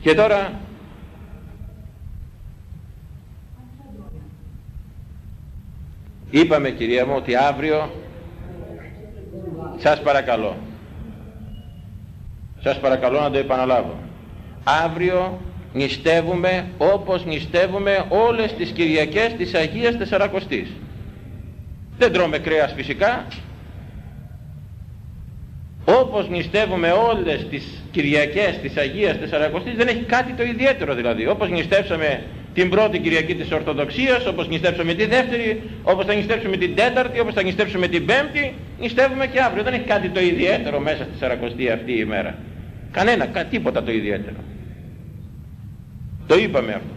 Και τώρα είπαμε κυρία μου ότι αύριο σας παρακαλώ σας παρακαλώ να το επαναλάβω. Αύριο νηστεύουμε όπως νηστεύουμε όλες τις Κυριακές της Αγίας Τεσσαρακοστής. Δεν τρώμε κρέας φυσικά. Όπως νηστεύουμε όλες τις Κυριακές της Αγίας Τεσσαρακοστής δεν έχει κάτι το ιδιαίτερο δηλαδή. Όπως νηστεύσαμε την πρώτη Κυριακή της Ορθοδοξίας όπως νηστεύσαμε τη δεύτερη όπως θα νηστεύσουμε την τέταρτη όπως θα νηστεύσουμε την πέμπτη νηστεύουμε και αύριο. Δεν έχει κάτι το ιδιαίτερο μέσα στη Τεσσαρακοστή αυτή η ημέρα κανένα, τίποτα το ιδιαίτερο. Το είπαμε αυτό.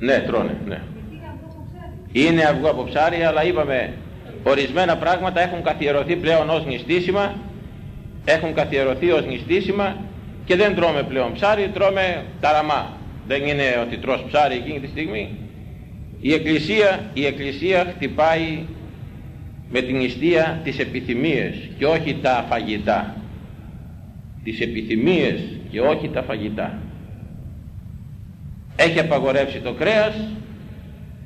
Ναι τρώνε ναι. Είναι αυγό από ψάρι αλλά είπαμε ορισμένα πράγματα έχουν καθιερωθεί πλέον ως νηστίσιμα έχουν καθιερωθεί ως νηστίσιμα και δεν τρώμε πλέον ψάρι, τρώμε ταραμά. Δεν είναι ότι τρως ψάρι εκείνη τη στιγμή. Η Εκκλησία, η Εκκλησία χτυπάει με την νηστεία τις επιθυμίες και όχι τα φαγητά. Τις επιθυμίες και όχι τα φαγητά. Έχει απαγορεύσει το κρέας,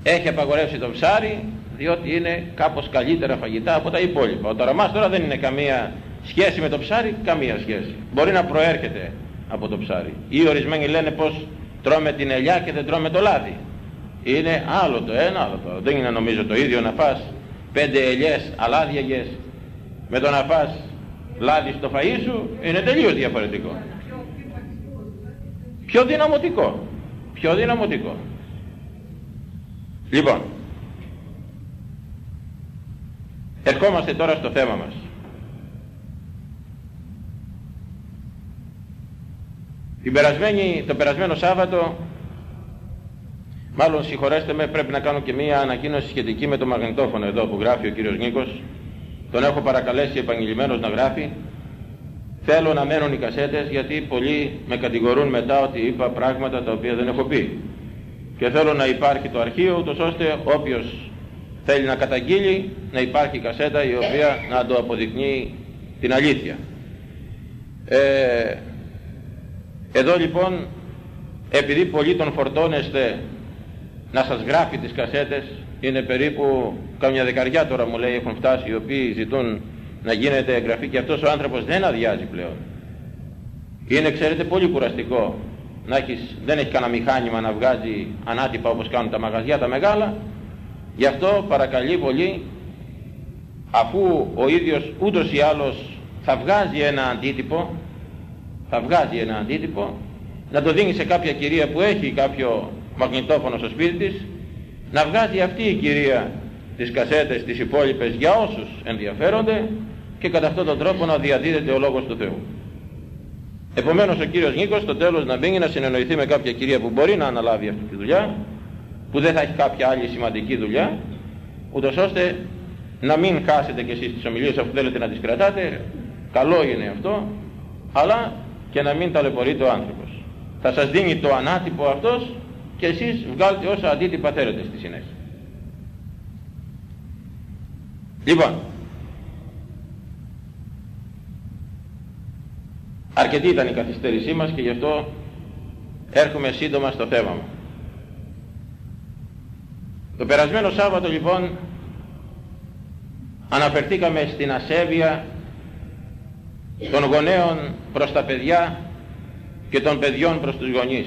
έχει απαγορεύσει το ψάρι, διότι είναι κάπως καλύτερα φαγητά από τα υπόλοιπα. Ο ταραμάς τώρα δεν είναι καμία σχέση με το ψάρι, καμία σχέση. Μπορεί να προέρχεται από το ψάρι. Ή ορισμένοι λένε πως τρώμε την ελιά και δεν τρώμε το λάδι. Είναι άλλο το ένα, άλλο το άλλο. Δεν είναι νομίζω το ίδιο να φας πέντε ελιές αλάδιαγες με το να φας λάδι στο φαΐ σου είναι τελείως διαφορετικό. Πιο δυναμωτικό. Πιο δυναμωτικό. Λοιπόν, ερχόμαστε τώρα στο θέμα μας. Την περασμένη, το περασμένο Σάββατο, μάλλον συγχωρέστε με, πρέπει να κάνω και μία ανακοίνωση σχετική με το μαγνητόφωνο εδώ που γράφει ο κύριος Νίκος. Τον έχω παρακαλέσει επαγγελμένος να γράφει. Θέλω να μένουν οι κασέτες γιατί πολλοί με κατηγορούν μετά ότι είπα πράγματα τα οποία δεν έχω πει. Και θέλω να υπάρχει το αρχείο ούτως ώστε όποιος θέλει να καταγγείλει να υπάρχει κασέτα η οποία να το αποδεικνύει την αλήθεια. Ε, εδώ λοιπόν επειδή πολλοί τον φορτώνεστε να σας γράφει τις κασέτες είναι περίπου καμιά δεκαριά τώρα μου λέει έχουν φτάσει οι οποίοι ζητούν να γίνεται εγγραφή και αυτός ο άνθρωπος δεν αδειάζει πλέον. Είναι ξέρετε πολύ κουραστικό να έχεις, δεν έχει κανένα μηχάνημα να βγάζει ανάτυπα όπως κάνουν τα μαγαζιά τα μεγάλα γι' αυτό παρακαλεί πολύ αφού ο ίδιος ούτως ή άλλως θα βγάζει ένα αντίτυπο θα βγάζει ένα αντίτυπο, να το δίνει σε κάποια κυρία που έχει κάποιο μαγνητόφωνο στο σπίτι της, να βγάζει αυτή η κυρία τις κασέτες τις υπόλοιπες για όσους ενδιαφέρονται και κατά αυτόν τον τρόπο να διαδίδεται ο Λόγος του Θεού. Επομένως ο κύριος Νίκος στο τέλος να μπει να συνεννοηθεί με κάποια κυρία που μπορεί να αναλάβει αυτή τη δουλειά, που δεν θα έχει κάποια άλλη σημαντική δουλειά, ούτως ώστε να μην χάσετε κι εσείς τις ομιλίες αφού θέλετε να τις κρατάτε, καλό είναι αυτό, αλλά και να μην ταλαιπωρείται ο άνθρωπος. Θα σας δίνει το ανάτυπο αυτός και εσείς βγάλετε όσα αντίτυπα θέλετε στη συνέχεια. Λοιπόν, αρκετή ήταν η καθυστέρησή μας και γι' αυτό έρχομαι σύντομα στο θέμα μου. Το περασμένο Σάββατο λοιπόν αναφερθήκαμε στην ασέβεια των γονέων προς τα παιδιά και των παιδιών προς τους γονείς.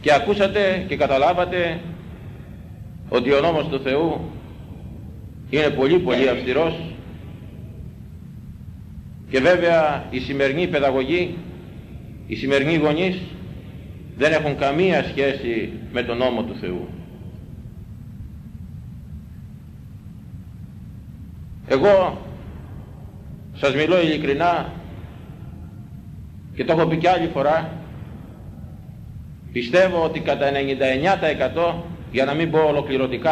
Και ακούσατε και καταλάβατε ότι ο νόμος του Θεού είναι πολύ πολύ αυστηρός και βέβαια η σημερινή παιδαγωγή, οι σημερινοί γονείς δεν έχουν καμία σχέση με τον νόμο του Θεού. Εγώ σας μιλώ ειλικρινά και το έχω πει και άλλη φορά πιστεύω ότι κατά 99% για να μην πω ολοκληρωτικά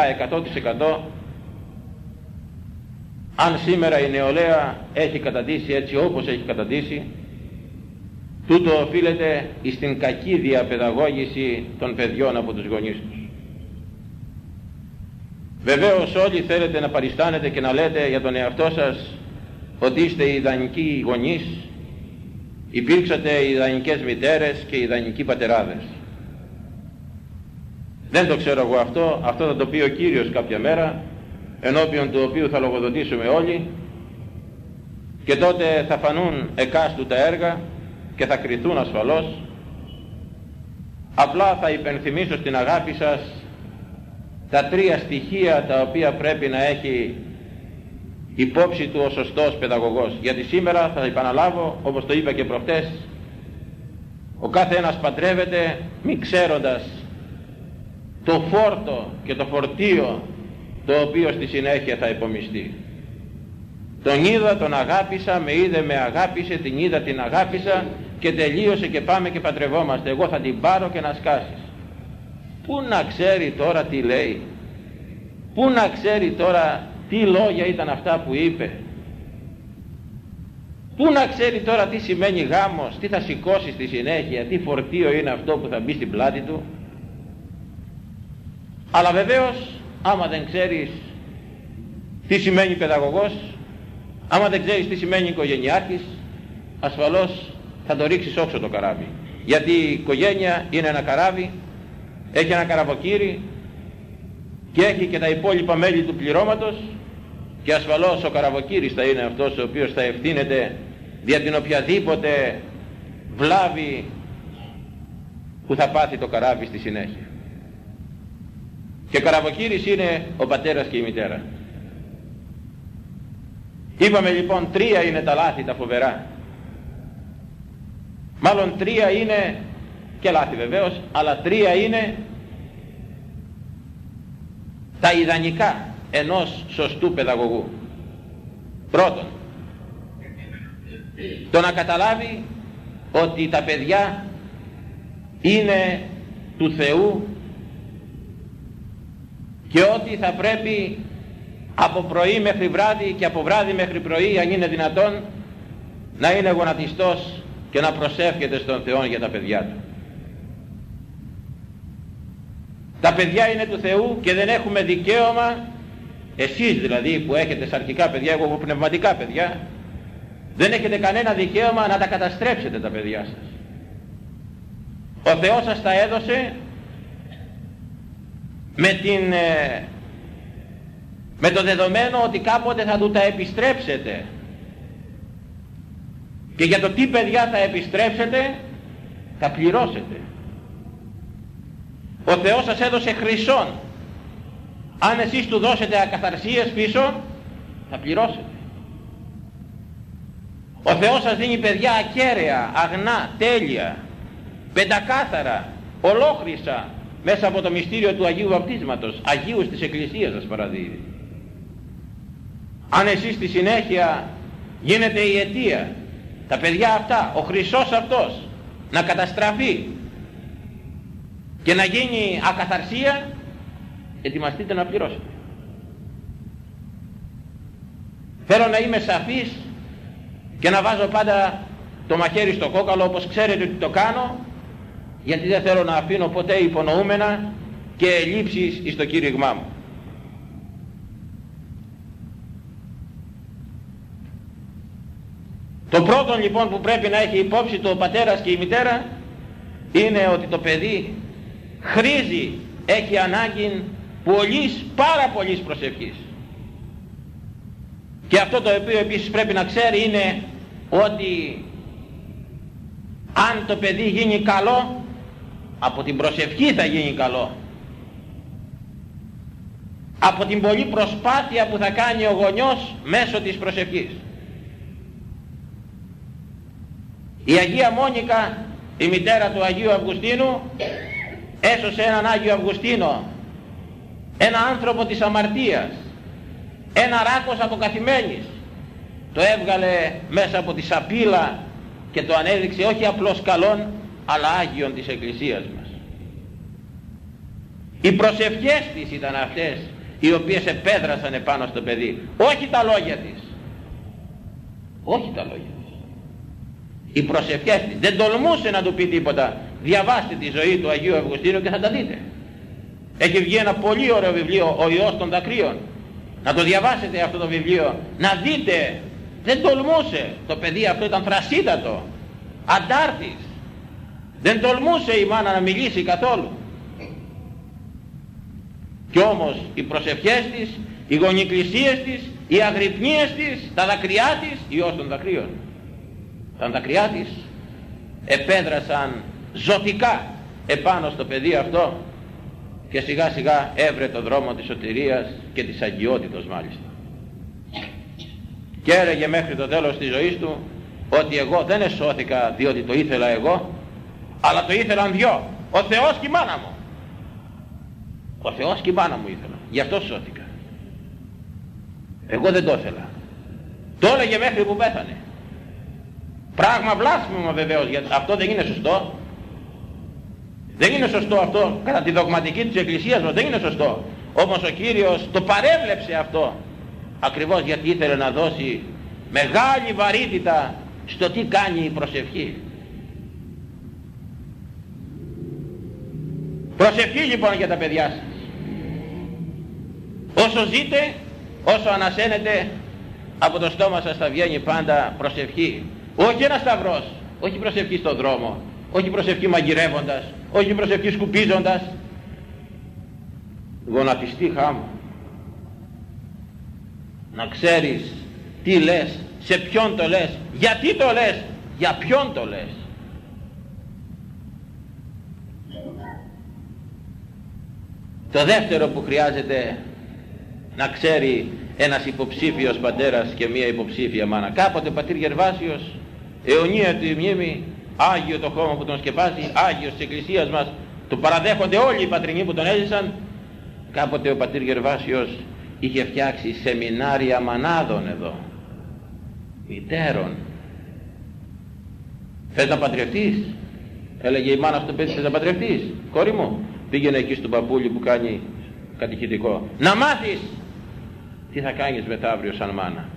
100% αν σήμερα η νεολαία έχει καταντήσει έτσι όπως έχει καταντήσει τούτο οφείλεται στην κακή διαπαιδαγώγηση των παιδιών από τους γονείς τους. Βεβαίως όλοι θέλετε να παριστάνετε και να λέτε για τον εαυτό σας ότι είστε ιδανικοί γονείς, υπήρξατε ιδανικές μητέρες και ιδανικοί πατεράδες. Δεν το ξέρω εγώ αυτό, αυτό θα το πει ο Κύριος κάποια μέρα, ενώπιον του οποίου θα λογοδοτήσουμε όλοι και τότε θα φανούν εκάστου τα έργα και θα κριθούν ασφαλώς. Απλά θα υπενθυμίσω στην αγάπη σας τα τρία στοιχεία τα οποία πρέπει να έχει υπόψη του ο σωστός παιδαγωγός. Γιατί σήμερα θα επαναλάβω, όπως το είπα και προχτές, ο κάθε ένας παντρεύεται μη ξέροντας το φόρτο και το φορτίο το οποίο στη συνέχεια θα υπομειστεί. Τον είδα, τον αγάπησα, με είδε, με αγάπησε, την είδα, την αγάπησα και τελείωσε και πάμε και παντρευόμαστε. Εγώ θα την πάρω και να σκάσεις. Πού να ξέρει τώρα τι λέει; Πού να ξέρει τώρα τι λόγια ήταν αυτά που είπε; Πού να ξέρει τώρα τι σημαίνει γάμος, τι θα σηκώσει στη συνέχεια, τι φορτίο είναι αυτό που θα μπει στην πλάτη του; Αλλά βεβαίως άμα δεν ξέρεις τι σημαίνει παιδαγωγός, άμα δεν ξέρεις τι σημαίνει οικογενειάρχης, ασφαλώς θα το ρίξεις όξω το καράβι. Γιατί η οικογένεια είναι ένα καράβι, έχει ένα καραβοκύρι και έχει και τα υπόλοιπα μέλη του πληρώματος και ασφαλώς ο καραβοκύρης θα είναι αυτός ο οποίος θα ευθύνεται δια την οποιαδήποτε βλάβη που θα πάθει το καράβι στη συνέχεια. Και καραβοκύρης είναι ο πατέρας και η μητέρα. Είπαμε λοιπόν τρία είναι τα λάθη τα φοβερά. Μάλλον τρία είναι και λάθη βεβαίως, αλλά τρία είναι τα ιδανικά ενός σωστού παιδαγωγού. Πρώτον, το να καταλάβει ότι τα παιδιά είναι του Θεού και ότι θα πρέπει από πρωί μέχρι βράδυ και από βράδυ μέχρι πρωί αν είναι δυνατόν να είναι γονατιστός και να προσεύχεται στον Θεό για τα παιδιά του. Τα παιδιά είναι του Θεού και δεν έχουμε δικαίωμα, εσείς δηλαδή που έχετε σαρκικά παιδιά, εγώ έχω πνευματικά παιδιά, δεν έχετε κανένα δικαίωμα να τα καταστρέψετε τα παιδιά σας. Ο Θεός σας τα έδωσε με, την, ε, με το δεδομένο ότι κάποτε θα του τα επιστρέψετε. Και για το τι παιδιά θα επιστρέψετε θα πληρώσετε. Ο Θεός σας έδωσε χρυσόν. Αν εσείς του δώσετε ακαθαρσίες πίσω θα πληρώσετε. Ο Θεός σας δίνει παιδιά ακέραια, αγνά, τέλεια, πεντακάθαρα, ολόχρυσα, μέσα από το μυστήριο του Αγίου Βαπτίσματος, Αγίου της Εκκλησίας σας παραδίδει. Αν εσείς στη συνέχεια γίνεται η αιτία, τα παιδιά αυτά, ο χρυσός αυτός, να καταστραφεί και να γίνει ακαθαρσία, ετοιμαστείτε να πληρώσετε. Θέλω να είμαι σαφής και να βάζω πάντα το μαχαίρι στο κόκαλο όπως ξέρετε ότι το κάνω γιατί δεν θέλω να αφήνω ποτέ υπονοούμενα και ελλείψεις στο κήρυγμά μου. Το πρώτο λοιπόν που πρέπει να έχει υπόψη το ο πατέρας και η μητέρα είναι ότι το παιδί χρήζει, έχει ανάγκη πολλής, πάρα πολλής προσευχής. Και αυτό το οποίο επίσης πρέπει να ξέρει είναι ότι αν το παιδί γίνει καλό από την προσευχή θα γίνει καλό από την πολλή προσπάθεια που θα κάνει ο γονιός μέσω της προσευχής η Αγία Μόνικα η μητέρα του Αγίου Αυγουστίνου έσωσε έναν Άγιο Αυγουστίνο ένα άνθρωπο της αμαρτίας ένα ράκος αποκαθημένης το έβγαλε μέσα από τη σαπίλα και το ανέδειξε όχι απλώς καλόν αλλά Άγιον της Εκκλησίας μας. Οι προσευχές της ήταν αυτές οι οποίες επέδρασαν επάνω στο παιδί. Όχι τα λόγια της. Όχι τα λόγια της. Οι προσευχές της. Δεν τολμούσε να του πει τίποτα. Διαβάστε τη ζωή του Αγίου Αυγουστίνου και θα τα δείτε. Έχει βγει ένα πολύ ωραίο βιβλίο, ο Υιός των Δακρύων. Να το διαβάσετε αυτό το βιβλίο, να δείτε. Δεν τολμούσε. Το παιδί αυτό ήταν θρασίτατο. Αντάρτης. Δεν τολμούσε η μάνα να μιλήσει καθόλου. Κι όμως οι προσευχές της, οι γονικλησίες της, οι αγρυπνίες της, τα δακρυά της, Υιός των δακρύων. Τα δακρυά της επέδρασαν ζωτικά επάνω στο παιδί αυτό και σιγά σιγά έβρε το δρόμο της σωτηρίας και της αγιότητος μάλιστα. Και έλεγε μέχρι το τέλος της ζωής του ότι εγώ δεν εσώθηκα διότι το ήθελα εγώ αλλά το ήθελαν δυο. Ο Θεός και η μάνα μου. Ο Θεός και η μάνα μου ήθελα. Γι' αυτό σώθηκα. Εγώ δεν το ήθελα. Το έλεγε μέχρι που πέθανε. Πράγμα βλάσφημο βεβαίως, γιατί αυτό δεν είναι σωστό. Δεν είναι σωστό αυτό κατά τη δογματική της Εκκλησίας μας, δεν είναι σωστό. Όμως ο Κύριος το παρέβλεψε αυτό ακριβώς γιατί ήθελε να δώσει μεγάλη βαρύτητα στο τι κάνει η προσευχή. Προσευχή λοιπόν για τα παιδιά σας. Όσο ζείτε, όσο ανασένετε, από το στόμα σας θα βγαίνει πάντα προσευχή. Όχι ένας σταυρός, όχι προσευχή στον δρόμο, όχι προσευχή μαγειρεύοντας, όχι προσευχή σκουπίζοντας. Γονατιστή χάμω. Να ξέρεις τι λες, σε ποιον το λες, γιατί το λες, για ποιον το λες. Το δεύτερο που χρειάζεται να ξέρει ένας υποψήφιος πατέρας και μία υποψήφια μάνα. Κάποτε ο πατήρ Γερβάσιος, αιωνία του μνήμη, Άγιο το χώμα που τον σκεπάζει, Άγιος της Εκκλησίας μας, το παραδέχονται όλοι οι πατρινοί που τον έζησαν. Κάποτε ο πατήρ Γερβάσιος είχε φτιάξει σεμινάρια μανάδων εδώ, μητέρων. Θες να παντρευτείς, έλεγε η μάνα στο παιδί, θες να παντρευτείς, κόρη μου, πήγαινε εκεί στον παππούλι που κάνει κατηχητικό. Να μάθεις τι θα κάνεις μεθαύριο σαν μάνα.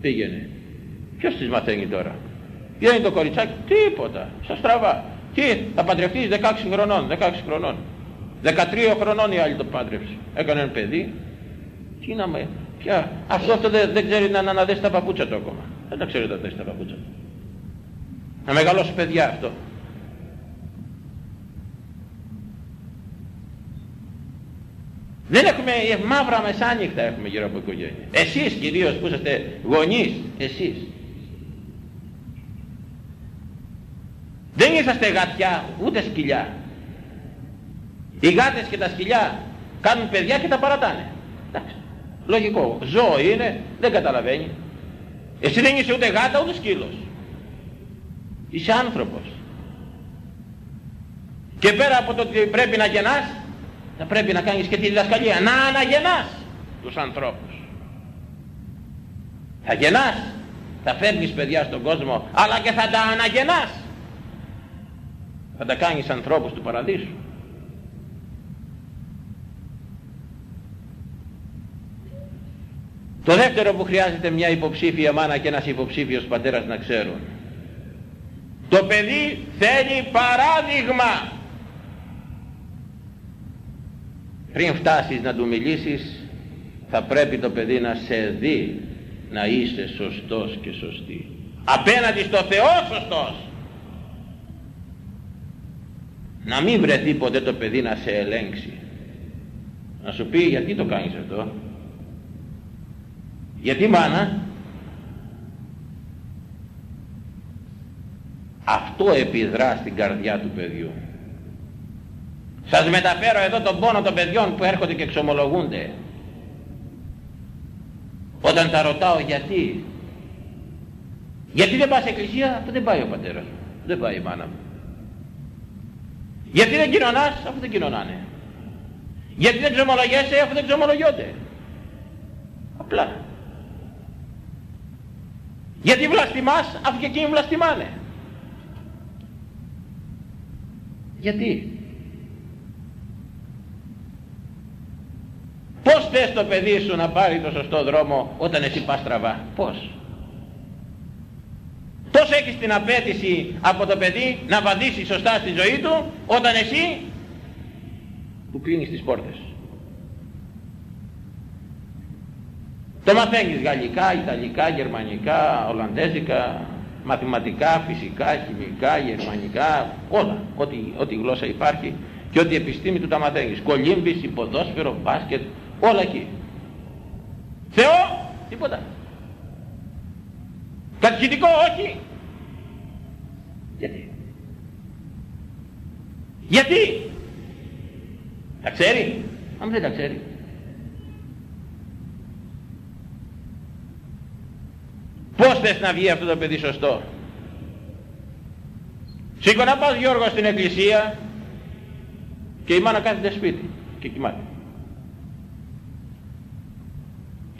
Πήγαινε. Ποιος της μαθαίνει τώρα; Ποιο είναι το κοριτσάκι; Τίποτα. Σας τραβά. Τι θα παντρευτείς 16 χρονών. 16 χρονών. 13 χρονών η άλλη το πάντρεψε. Έκανε ένα παιδί. Τι να με. Ποια. Αυτό, αυτό δεν, δεν ξέρει να αναδέσει τα παπούτσα του ακόμα. Δεν τα ξέρει να δέσει τα παπούτσα του. Να μεγαλώσει παιδιά αυτό. Δεν έχουμε μαύρα μεσάνυχτα έχουμε γύρω από οικογένεια. Εσείς κυρίως που είσαστε γονείς, εσείς. Δεν είσαστε γατιά ούτε σκυλιά. Οι γάτες και τα σκυλιά κάνουν παιδιά και τα παρατάνε. Εντάξει. Λογικό. Ζώο είναι, δεν καταλαβαίνει. Εσύ δεν είσαι ούτε γάτα ούτε σκύλος. Είσαι άνθρωπος. Και πέρα από το ότι πρέπει να γεννάς, θα πρέπει να κάνεις και τη διδασκαλία να αναγεννάς τους ανθρώπους θα γεννάς θα φέρνεις παιδιά στον κόσμο αλλά και θα τα αναγεννάς θα τα κάνεις ανθρώπους του παραδείσου. Το δεύτερο που χρειάζεται μια υποψήφια μάνα και ένας υποψήφιος πατέρας να ξέρουν. Το παιδί θέλει παράδειγμα. Πριν φτάσεις να του μιλήσεις θα πρέπει το παιδί να σε δει να είσαι σωστός και σωστή. Απέναντι στο Θεό σωστός να μην βρεθεί ποτέ το παιδί να σε ελέγξει να σου πει γιατί το κάνεις αυτό; Γιατί μάνα; Αυτό επιδρά στην καρδιά του παιδιού σας μεταφέρω εδώ τον πόνο των παιδιών που έρχονται και εξομολογούνται. Όταν τα ρωτάω γιατί; Γιατί δεν πας εκκλησία, αυτό δεν πάει ο πατέρας μου. Δεν πάει η μάνα μου. Γιατί δεν κοινωνάς, αφού δεν κοινωνάνε. Γιατί δεν ξομολογέσαι, αφού δεν ξομολογιόνται. Απλά. Γιατί βλαστημάς, αφού και εκείνοι βλαστημάνε. Γιατί. Πώς θες το παιδί σου να πάρει το σωστό δρόμο όταν εσύ πας τραβά. Πώς; Πώς έχεις την απέτηση από το παιδί να βαδίσει σωστά στη ζωή του όταν εσύ που κλείνεις τις πόρτες. Το μαθαίνεις γαλλικά, ιταλικά, γερμανικά, ολλανδέζικα, μαθηματικά, φυσικά, χημικά, γερμανικά, όλα, ό,τι, ό,τι γλώσσα υπάρχει και ό,τι επιστήμη του τα μαθαίνεις. Κολύμπης, υποδόσφαιρο, μπάσκετ, όλα εκεί. Θεό, τίποτα. Κατηχητικό, όχι. Γιατί; Γιατί; Τα ξέρει. Αν δεν τα ξέρει. Πώς θες να βγει αυτό το παιδί σωστό; Σήκω να πας Γιώργο στην εκκλησία και η μάνα κάθεται σπίτι και κοιμάται.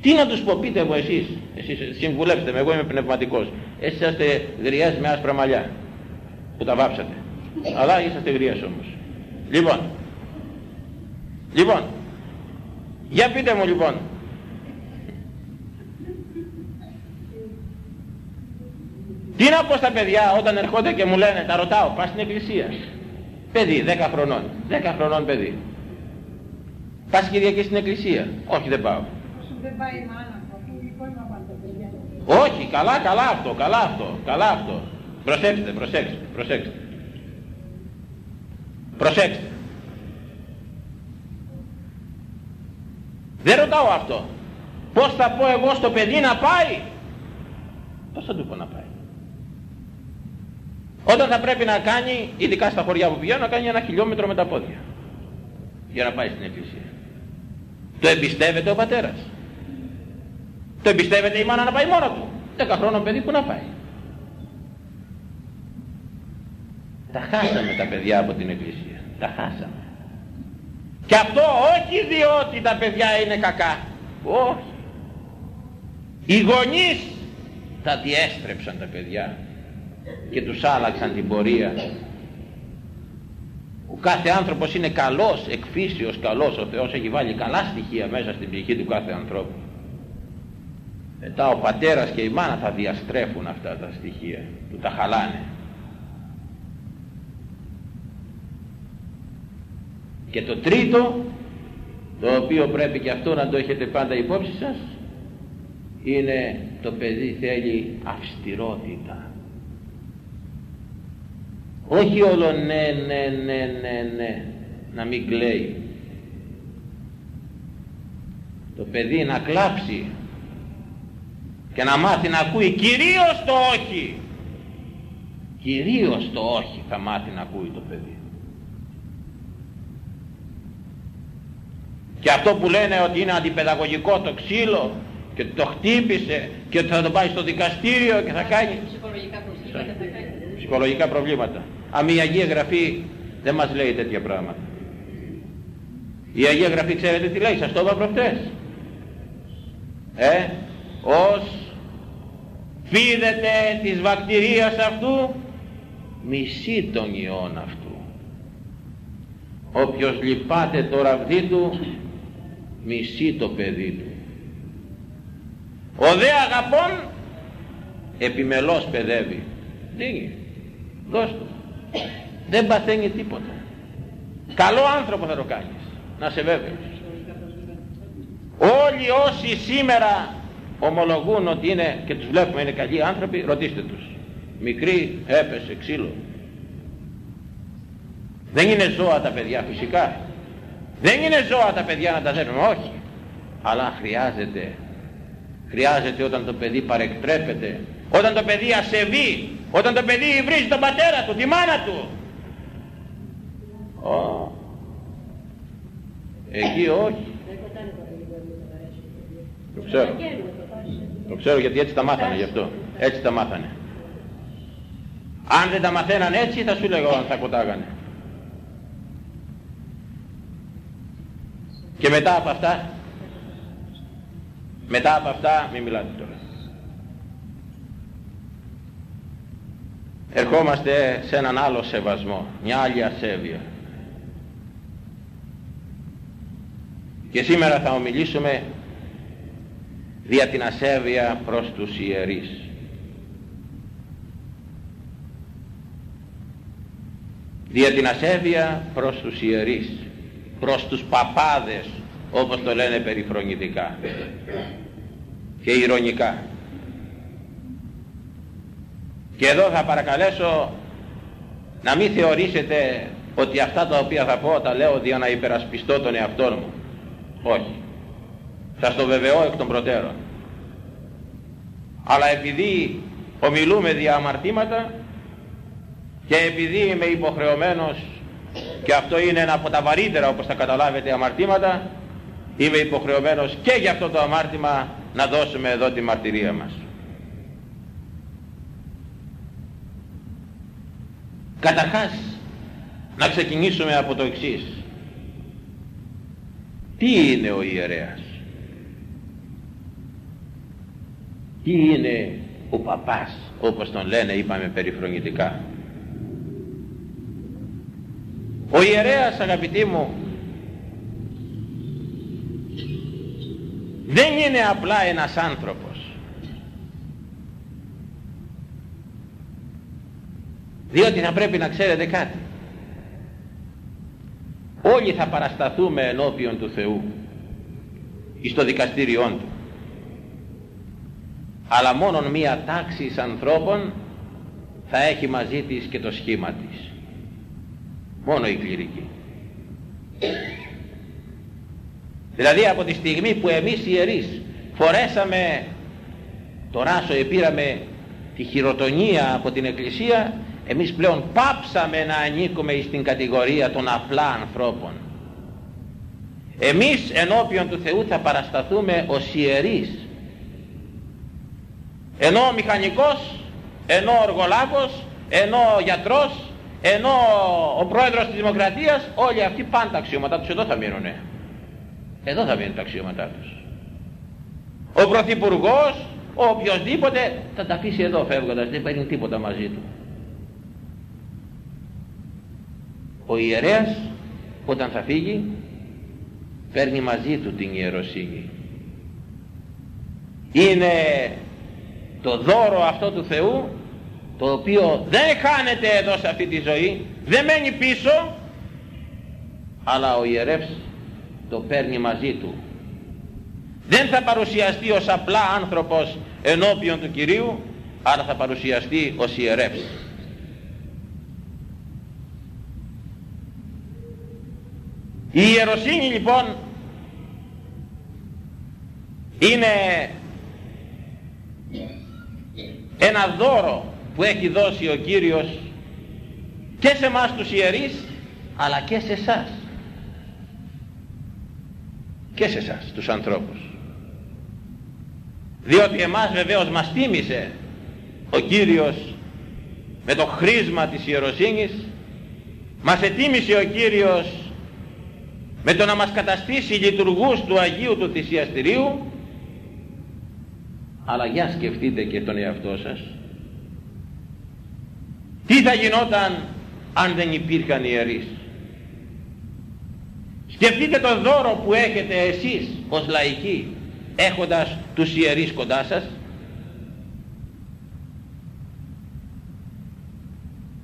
Τι να τους πω, πείτε μου εσείς, εσείς συμβουλεύστε με, εγώ είμαι πνευματικός. Εσείς είσαστε γριές με άσπρα μαλλιά, που τα βάψατε. Αλλά είσαστε γριές όμως. Λοιπόν, λοιπόν, για πείτε μου λοιπόν, Τι να πω στα παιδιά όταν ερχόνται και μου λένε, τα ρωτάω, πας στην εκκλησία. Παιδί, 10 χρονών, 10 χρονών παιδί. Πας Κυριακή στην εκκλησία. Όχι δεν πάω. Δεν πάει η μάνα Όχι, καλά, καλά αυτό, καλά αυτό, καλά αυτό. Προσέξτε, προσέξτε, προσέξτε. Προσέξτε. Δεν ρωτάω αυτό. Πώς θα πω εγώ στο παιδί να πάει; Πώς θα του πω να πάει; Όταν θα πρέπει να κάνει, ειδικά στα χωριά που πηγαίνω, να κάνει ένα χιλιόμετρο με τα πόδια. Για να πάει στην εκκλησία. Το εμπιστεύεται ο πατέρας. Το εμπιστεύεται η μάνα να πάει μόνος του. Δέκα χρόνων παιδί που να πάει. Τα χάσαμε τα παιδιά από την εκκλησία. Τα χάσαμε. Και αυτό όχι διότι τα παιδιά είναι κακά. Όχι. Οι γονείς τα διέστρεψαν τα παιδιά και τους άλλαξαν την πορεία. Ο κάθε άνθρωπος είναι καλός, εκφύσιος καλός, ο Θεός έχει βάλει καλά στοιχεία μέσα στην ψυχή του κάθε ανθρώπου. Μετά ο πατέρας και η μάνα θα διαστρέφουν αυτά τα στοιχεία, του τα χαλάνε. Και το τρίτο, το οποίο πρέπει και αυτό να το έχετε πάντα υπόψη σας, είναι το παιδί θέλει αυστηρότητα. Όχι όλο ναι, ναι, ναι, ναι, ναι, να μην κλαίει. Το παιδί να κλάψει και να μάθει να ακούει κυρίως το όχι. Κυρίως το όχι θα μάθει να ακούει το παιδί. Και αυτό που λένε ότι είναι αντιπαιδαγωγικό το ξύλο και το χτύπησε και θα το πάει στο δικαστήριο και θα κάνει ψυχολογικά προβλήματα. ψυχολογικά προβλήματα. Αν η Αγία Γραφή δεν μας λέει τέτοια πράγματα. Η Αγία Γραφή ξέρετε τι λέει, σας το είπα προχτές. Ε, ως φίδεται της βακτηρίας αυτού, μισεί τον ιόν αυτού. Όποιος λυπάται το ραβδί του, μισεί το παιδί του. Ο δε αγαπών επιμελώς παιδεύει. Τι δώσ' του. Δεν παθαίνει τίποτα. Καλό άνθρωπο θα το κάνεις. Να σε βέβαιος. Όλοι όσοι σήμερα ομολογούν ότι είναι και τους βλέπουμε είναι καλοί άνθρωποι, ρωτήστε τους. Μικρή έπεσε ξύλο. Δεν είναι ζώα τα παιδιά φυσικά. Δεν είναι ζώα τα παιδιά να τα δέρνουμε, όχι. Αλλά χρειάζεται, χρειάζεται όταν το παιδί παρεκτρέπεται, όταν το παιδί ασεβεί, όταν το παιδί βρίζει τον πατέρα του, τη μάνα του. Oh. Εκεί όχι. Το ξέρω. Το ξέρω γιατί έτσι τα μάθανε γι' αυτό. Έτσι τα μάθανε. Αν δεν τα μαθαίναν έτσι θα σου λέγω αν θα κοτάγανε. Και μετά από αυτά, μετά από αυτά, μην μιλάτε τώρα. Ερχόμαστε σε έναν άλλο σεβασμό, μια άλλη ασέβεια. Και σήμερα θα ομιλήσουμε δια την ασέβεια προς τους ιερείς. Δια την ασέβεια προς τους ιερείς προς τους παπάδες όπως το λένε περιφρονητικά και ηρωνικά. Και εδώ θα παρακαλέσω να μην θεωρήσετε ότι αυτά τα οποία θα πω τα λέω για να υπερασπιστώ τον εαυτό μου. Όχι. Σας το βεβαιώ εκ των προτέρων. Αλλά επειδή ομιλούμε δια αμαρτήματα και επειδή είμαι υποχρεωμένος και αυτό είναι ένα από τα βαρύτερα όπως θα καταλάβετε αμαρτήματα είμαι υποχρεωμένος και για αυτό το αμάρτημα να δώσουμε εδώ τη μαρτυρία μας. Καταρχάς να ξεκινήσουμε από το εξής. Τι είναι ο ιερέας; Τι είναι ο παπάς όπως τον λένε είπαμε περιφρονητικά. Ο ιερέας αγαπητοί μου δεν είναι απλά ένας άνθρωπος. Διότι θα πρέπει να ξέρετε κάτι. Όλοι θα παρασταθούμε ενώπιον του Θεού στο δικαστήριόν Του. Αλλά μόνον μία τάξη ανθρώπων θα έχει μαζί της και το σχήμα της. Μόνο η κληρική. Δηλαδή από τη στιγμή που εμείς οι ιερείς φορέσαμε το ράσο, επήραμε τη χειροτονία από την Εκκλησία, εμείς πλέον πάψαμε να ανήκουμε στην κατηγορία των απλά ανθρώπων. Εμείς ενώπιον του Θεού θα παρασταθούμε ως ιερείς. Ενώ ο μηχανικός, ενώ ο οργολάβος, ενώ ο γιατρός, ενώ ο πρόεδρος της Δημοκρατίας, όλοι αυτοί πάνε τα αξιώματά τους, εδώ θα μείνουνε. Εδώ θα μείνουν τα αξιώματά τους. Ο Πρωθυπουργός, ο οποιοδήποτε θα τα αφήσει εδώ φεύγοντας, δεν παίρνει τίποτα μαζί του. Ο ιερέας όταν θα φύγει παίρνει μαζί του την ιεροσύνη. Είναι το δώρο αυτό του Θεού το οποίο δεν χάνεται εδώ σε αυτή τη ζωή, δεν μένει πίσω, αλλά ο ιερεύς το παίρνει μαζί του. Δεν θα παρουσιαστεί ως απλά άνθρωπος ενώπιον του Κυρίου, αλλά θα παρουσιαστεί ως ιερεύς. Η ιεροσύνη λοιπόν είναι ένα δώρο που έχει δώσει ο Κύριος και σε εμάς τους ιερείς αλλά και σε εσάς. Και σε εσάς τους ανθρώπους. Διότι εμάς βεβαίως μας τίμησε ο Κύριος με το χρήσμα της ιεροσύνης. Μας ετίμησε ο Κύριος με το να μας καταστήσει λειτουργούς του Αγίου του Θυσιαστηρίου αλλά για σκεφτείτε και τον εαυτό σας. Τι θα γινόταν αν δεν υπήρχαν ιερείς; Σκεφτείτε το δώρο που έχετε εσείς ως λαϊκοί έχοντας τους ιερείς κοντά σας.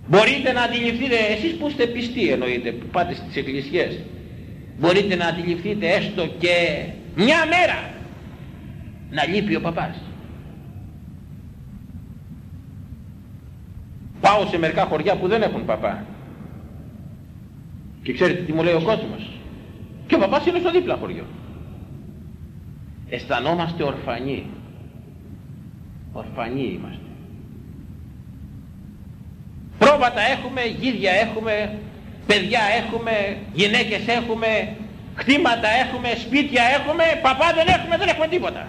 Μπορείτε να αντιληφθείτε εσείς που είστε πιστοί εννοείτε που πάτε στις εκκλησιές μπορείτε να αντιληφθείτε έστω και μια μέρα να λείπει ο παπάς πάω σε μερικά χωριά που δεν έχουν παπά και ξέρετε τι μου λέει ο κόσμος; Και ο παπάς είναι στο δίπλα χωριό αισθανόμαστε ορφανοί ορφανοί είμαστε πρόβατα έχουμε, γίδια έχουμε παιδιά έχουμε, γυναίκες έχουμε, κτήματα έχουμε, σπίτια έχουμε, παπά δεν έχουμε, δεν έχουμε τίποτα.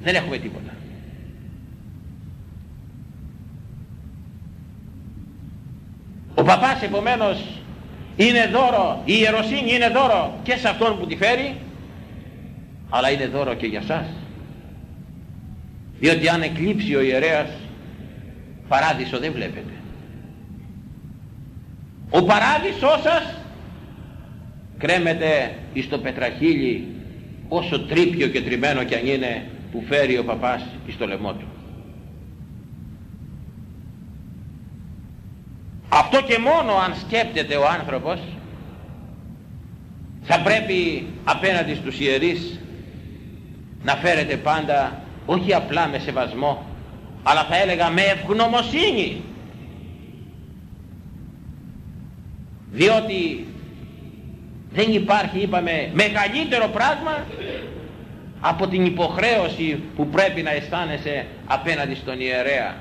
Δεν έχουμε τίποτα. Ο παπάς επομένως είναι δώρο, η ιεροσύνη είναι δώρο και σε αυτόν που τη φέρει, αλλά είναι δώρο και για σας. Διότι αν εκλείψει ο ιερέας, παράδεισο δεν βλέπετε. Ο παράδεισός σας κρέμεται εις το πετραχύλι όσο τρίπιο και τριμμένο κι αν είναι που φέρει ο παπάς εις το λαιμό του. Αυτό και μόνο αν σκέπτεται ο άνθρωπος θα πρέπει απέναντι στους ιερείς να φέρεται πάντα όχι απλά με σεβασμό αλλά θα έλεγα με ευγνωμοσύνη. Διότι δεν υπάρχει είπαμε μεγαλύτερο πράγμα από την υποχρέωση που πρέπει να αισθάνεσαι απέναντι στον ιερέα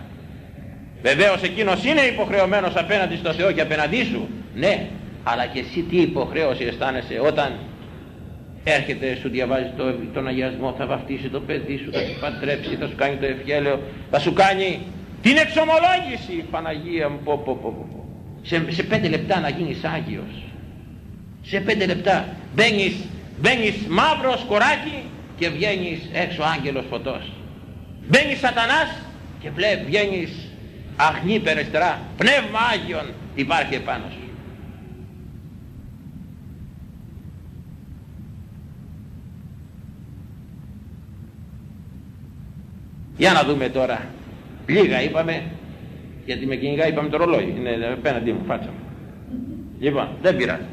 βεβαίως εκείνος είναι υποχρεωμένος απέναντι στο Θεό και απέναντί σου. Ναι αλλά και εσύ τι υποχρέωση αισθάνεσαι όταν έρχεται σου διαβάζει το, τον αγιασμό θα βαφτίσει το παιδί σου θα σου παντρέψει θα σου κάνει το ευχέλαιο θα σου κάνει την εξομολόγηση. Παναγία μου πω, πω, πω, πω. Σε, σε πέντε λεπτά να γίνεις Άγιος. Σε πέντε λεπτά μπαίνεις, μπαίνεις μαύρος σκοράκι και βγαίνεις έξω άγγελος φωτός. Μπαίνεις σατανάς και βλέπει βγαίνεις αχνή περαιστερά πνεύμα Άγιον υπάρχει επάνω σου Για να δούμε τώρα. Λίγα είπαμε, γιατί με κυνηγά είπαμε το ρολόι. Είναι απέναντί μου, φάτσα μου. Λοιπόν, δεν πειράζει.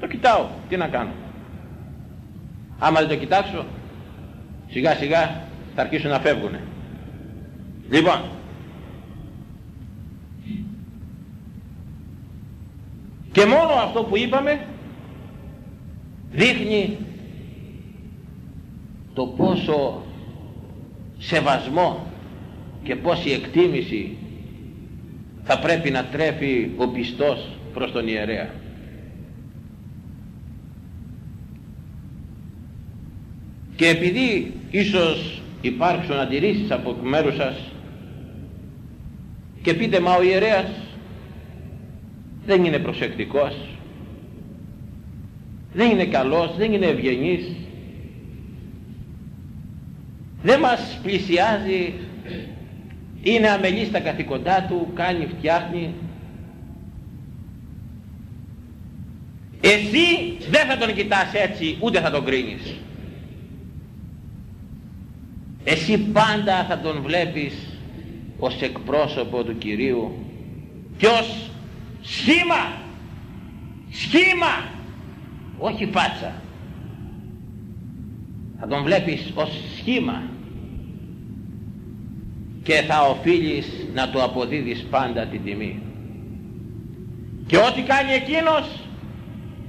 Το κοιτάω, τι να κάνω. Άμα δεν το κοιτάξω, σιγά σιγά θα αρχίσουν να φεύγουν. Λοιπόν, και μόνο αυτό που είπαμε δείχνει το πόσο σεβασμό και πόση εκτίμηση θα πρέπει να τρέφει ο πιστός προς τον ιερέα. Και επειδή ίσως υπάρξουν αντιρρήσεις από μέρους σας και πείτε μα ο ιερέας δεν είναι προσεκτικός, δεν είναι καλός, δεν είναι ευγενής, δεν μας πλησιάζει. Είναι αμελής στα καθηκοντά του κάνει φτιάχνει. Εσύ δεν θα τον κοιτάς έτσι ούτε θα τον κρίνεις. Εσύ πάντα θα τον βλέπεις ως εκπρόσωπο του Κυρίου. Και ως σχήμα. Σχήμα. Όχι φάτσα. Θα τον βλέπεις ως σχήμα. Και θα οφείλεις να του αποδίδεις πάντα την τιμή. Και ό,τι κάνει εκείνος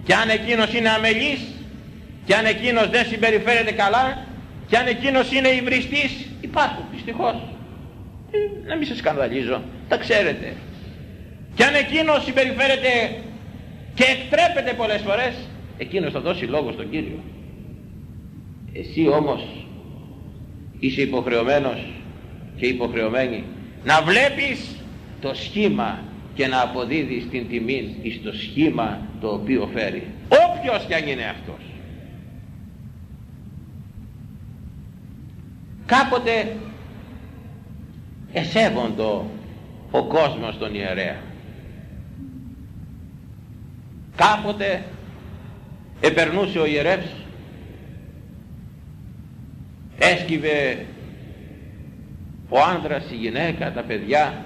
και αν εκείνος είναι αμελής και αν εκείνος δεν συμπεριφέρεται καλά και αν εκείνος είναι υβριστής υπάρχουν δυστυχώς. Ε, να μην σε σκανδαλίζω τα ξέρετε και αν εκείνος συμπεριφέρεται και εκτρέπεται πολλές φορές εκείνος θα δώσει λόγο στον Κύριο. Εσύ όμως είσαι υποχρεωμένος και υποχρεωμένη να βλέπεις το σχήμα και να αποδίδεις την τιμή στο σχήμα το οποίο φέρει. Όποιος κι αν είναι αυτός. Κάποτε εσέβοντο ο κόσμος τον ιερέα κάποτε επερνούσε ο ιερεύς έσκυβε ο άνδρας, η γυναίκα, τα παιδιά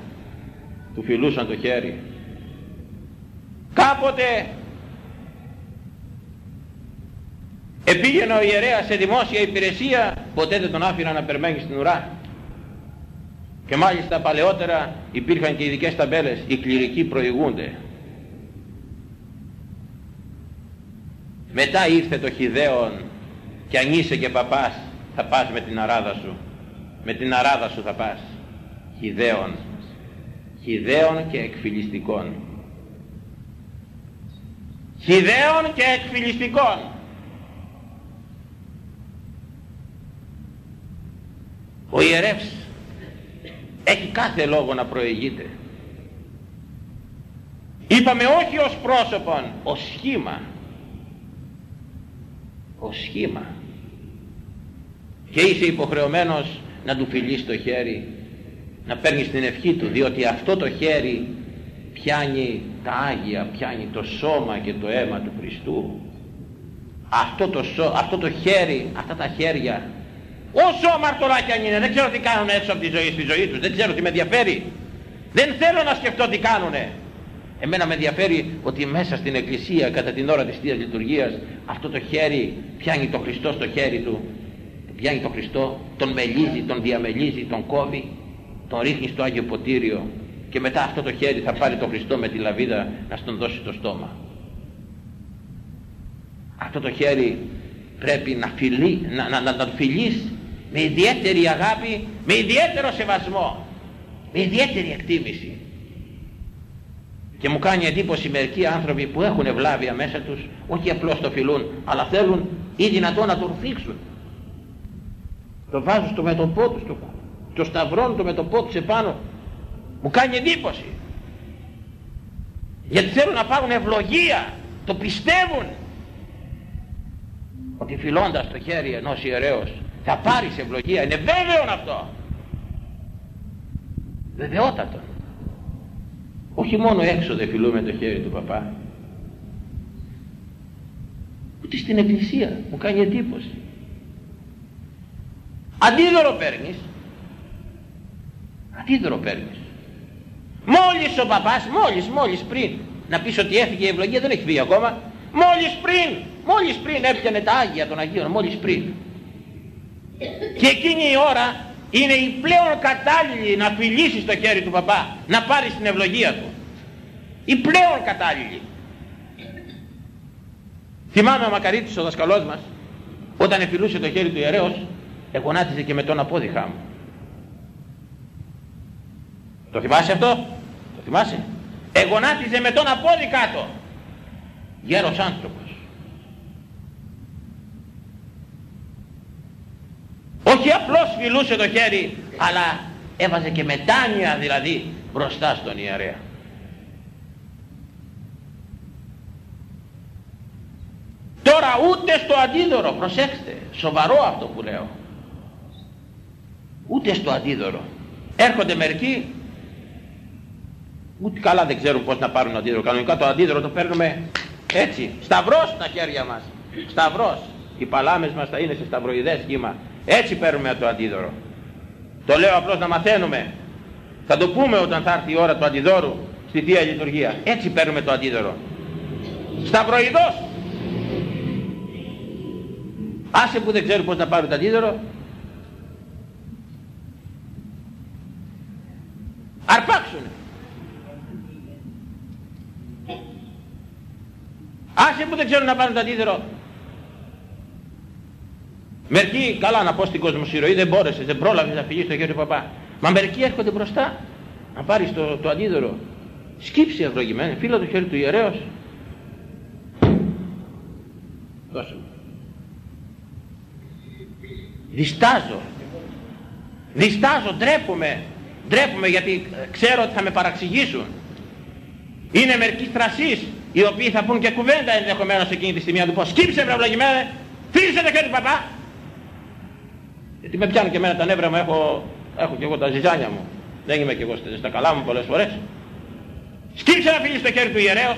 του φιλούσαν το χέρι. Κάποτε επήγαινε ο ιερέας σε δημόσια υπηρεσία ποτέ δεν τον άφηνα να περμένει στην ουρά. Και μάλιστα παλαιότερα υπήρχαν και ειδικές ταμπέλες οι κληρικοί προηγούνται μετά ήρθε το χιδέον και αν είσαι και παπάς θα πας με την αράδα σου. Με την αράδα σου θα πας. Χιδαίων χιδαίων και εκφυλιστικών χιδαίων και εκφυλιστικών ο ιερεύς έχει κάθε λόγο να προηγείται. Είπαμε όχι ως πρόσωπον ως σχήμα ως σχήμα. Και είσαι υποχρεωμένος να του φιλείς το χέρι να παίρνεις την ευχή του διότι αυτό το χέρι πιάνει τα Άγια πιάνει το σώμα και το αίμα του Χριστού. Αυτό το, αυτό το χέρι αυτά τα χέρια όσο αμαρτωλάκια αν είναι. Δεν ξέρω τι κάνουν έξω από τη ζωή στη ζωή τους. Δεν ξέρω τι με ενδιαφέρει. Δεν θέλω να σκεφτώ τι κάνουνε. Εμένα με ενδιαφέρει ότι μέσα στην εκκλησία κατά την ώρα της Θείας Λειτουργίας αυτό το χέρι πιάνει το Χριστό στο χέρι του πιάνει το Χριστό, τον μελίζει, τον διαμελίζει, τον κόβει, τον ρίχνει στο Άγιο Ποτήριο και μετά αυτό το χέρι θα πάρει τον Χριστό με τη λαβίδα να στον δώσει το στόμα. Αυτό το χέρι πρέπει να, φιλεί, να, να, να τον φιλείς με ιδιαίτερη αγάπη, με ιδιαίτερο σεβασμό, με ιδιαίτερη εκτίμηση. Και μου κάνει εντύπωση μερικοί άνθρωποι που έχουν ευλάβεια μέσα τους, όχι απλώς το φιλούν, αλλά θέλουν ή δυνατόν να τον θίξουν. Το βάζουν στο μετωπό τους, το, το σταυρώνουν το μετωπό τους επάνω. Μου κάνει εντύπωση. Γιατί θέλουν να πάρουν ευλογία, το πιστεύουν. Ότι φιλώντας το χέρι ενός ιερέως θα πάρεις ευλογία, είναι βέβαιο αυτό. Βεβαιότατο. Όχι μόνο έξω δεν φιλούμε το χέρι του παπά. Ούτε στην εκκλησία μου κάνει εντύπωση. Αντίδωρο παίρνεις. Αντίδωρο παίρνεις. Μόλις ο παπάς, μόλις, μόλις πριν, να πεις ότι έφυγε η ευλογία, δεν έχει βγει ακόμα. Μόλις πριν, μόλις πριν έπιανε τα Άγια των Αγίων, μόλις πριν. Και εκείνη η ώρα είναι η πλέον κατάλληλη να φιλήσεις το χέρι του παπά, να πάρεις την ευλογία του. Η πλέον κατάλληλη. Θυμάμαι ο Μακαρίτης ο δασκαλός μας, όταν εφιλούσε το χέρι του ιερέως, εγωνάτιζε και με τον απόδειχά μου. Το θυμάσαι αυτό; Το θυμάσαι; Εγωνάτιζε με τον απόδειχά του. Γέρος άνθρωπος. Όχι απλώς φιλούσε το χέρι, αλλά έβαζε και μετάνοια δηλαδή μπροστά στον ιερέα. Τώρα ούτε στο αντίδωρο, προσέξτε, σοβαρό αυτό που λέω. Ούτε στο αντίδωρο. Έρχονται μερικοί, ούτε καλά δεν ξέρουν πώς να πάρουν αντίδωρο. Κανονικά το αντίδωρο το παίρνουμε έτσι, σταυρός στα χέρια μας. Σταυρός. Οι παλάμες μας θα είναι σε σταυροειδές κύμα. Έτσι παίρνουμε το αντίδωρο. Το λέω απλώς να μαθαίνουμε. Θα το πούμε όταν θα έρθει η ώρα του αντιδώρου στη Θεία Λειτουργία. Έτσι παίρνουμε το αντίδωρο. Σταυροειδός. Άσε που δεν ξέρουν πώς να πάρουν το αντίδωρο. Αρπάξουνε. Άσε που δεν ξέρουν να πάρουν το αντίδωρο. Μερικοί, καλά να πω στην κοσμοσυρωή, δεν μπόρεσε, δεν πρόλαβες να φυγείς στο χέρι του παπά. Μα μερικοί έρχονται μπροστά να πάρεις το, το αντίδωρο. Σκύψει ευλογημένη, φίλο το χέρι του ιερέως. Δώσε μου. Διστάζω. Διστάζω, ντρέπομαι. Ντρέπομαι γιατί ξέρω ότι θα με παραξηγήσουν. Είναι μερικοί στρασείς οι οποίοι θα πούν και κουβέντα ενδεχομένως εκείνη τη στιγμή να του πω σκύψε ευλογημένε, φίλησε το χέρι του παπά. Γιατί με πιάνουν και εμένα τα νεύρα μου, έχω, έχω και εγώ τα ζυζάνια μου. Δεν είμαι και εγώ στα καλά μου πολλές φορές. Σκύψε να φίλεις το χέρι του ιερέως.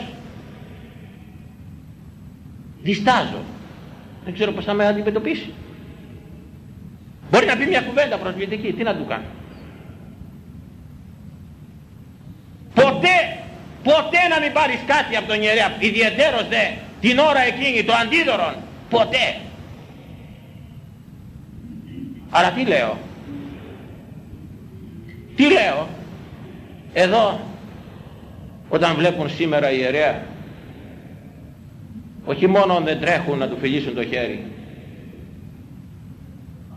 Διστάζω. Δεν ξέρω πώς θα με αντιμετωπίσει. Μπορεί να πει μια κουβέντα προσβλητική, τι να του κάνω. Ποτέ, ποτέ να μην πάρεις κάτι από τον ιερέα, ιδιαιτέρως δε, την ώρα εκείνη, το αντίδωρον, ποτέ. Αλλά τι λέω; Τι λέω; Εδώ, όταν βλέπουν σήμερα ιερέα, όχι μόνο δεν τρέχουν να του φιλήσουν το χέρι,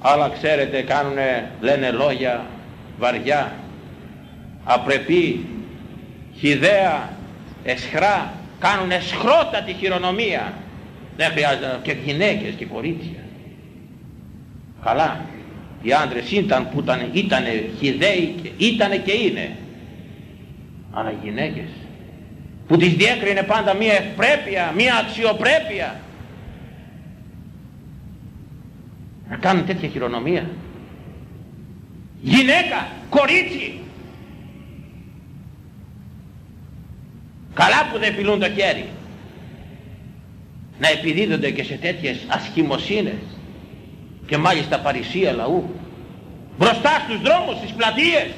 αλλά ξέρετε κάνουνε, λένε λόγια βαριά, απρεπή, χιδέα, εσχρά, κάνουν εσχρότατη χειρονομία. Δεν χρειάζεται και γυναίκες και κορίτσια. Καλά, οι άντρες ήταν που ήταν, ήτανε χιδαίοι, ήτανε και είναι. Αλλά οι γυναίκες που τις διέκρινε πάντα μία ευπρέπεια, μία αξιοπρέπεια, να κάνουν τέτοια χειρονομία. Γυναίκα, κορίτσι. Καλά που δεν φιλούν το χέρι. Να επιδίδονται και σε τέτοιες ασχημοσύνες και μάλιστα παρησία λαού μπροστά στους δρόμους, στις πλατείες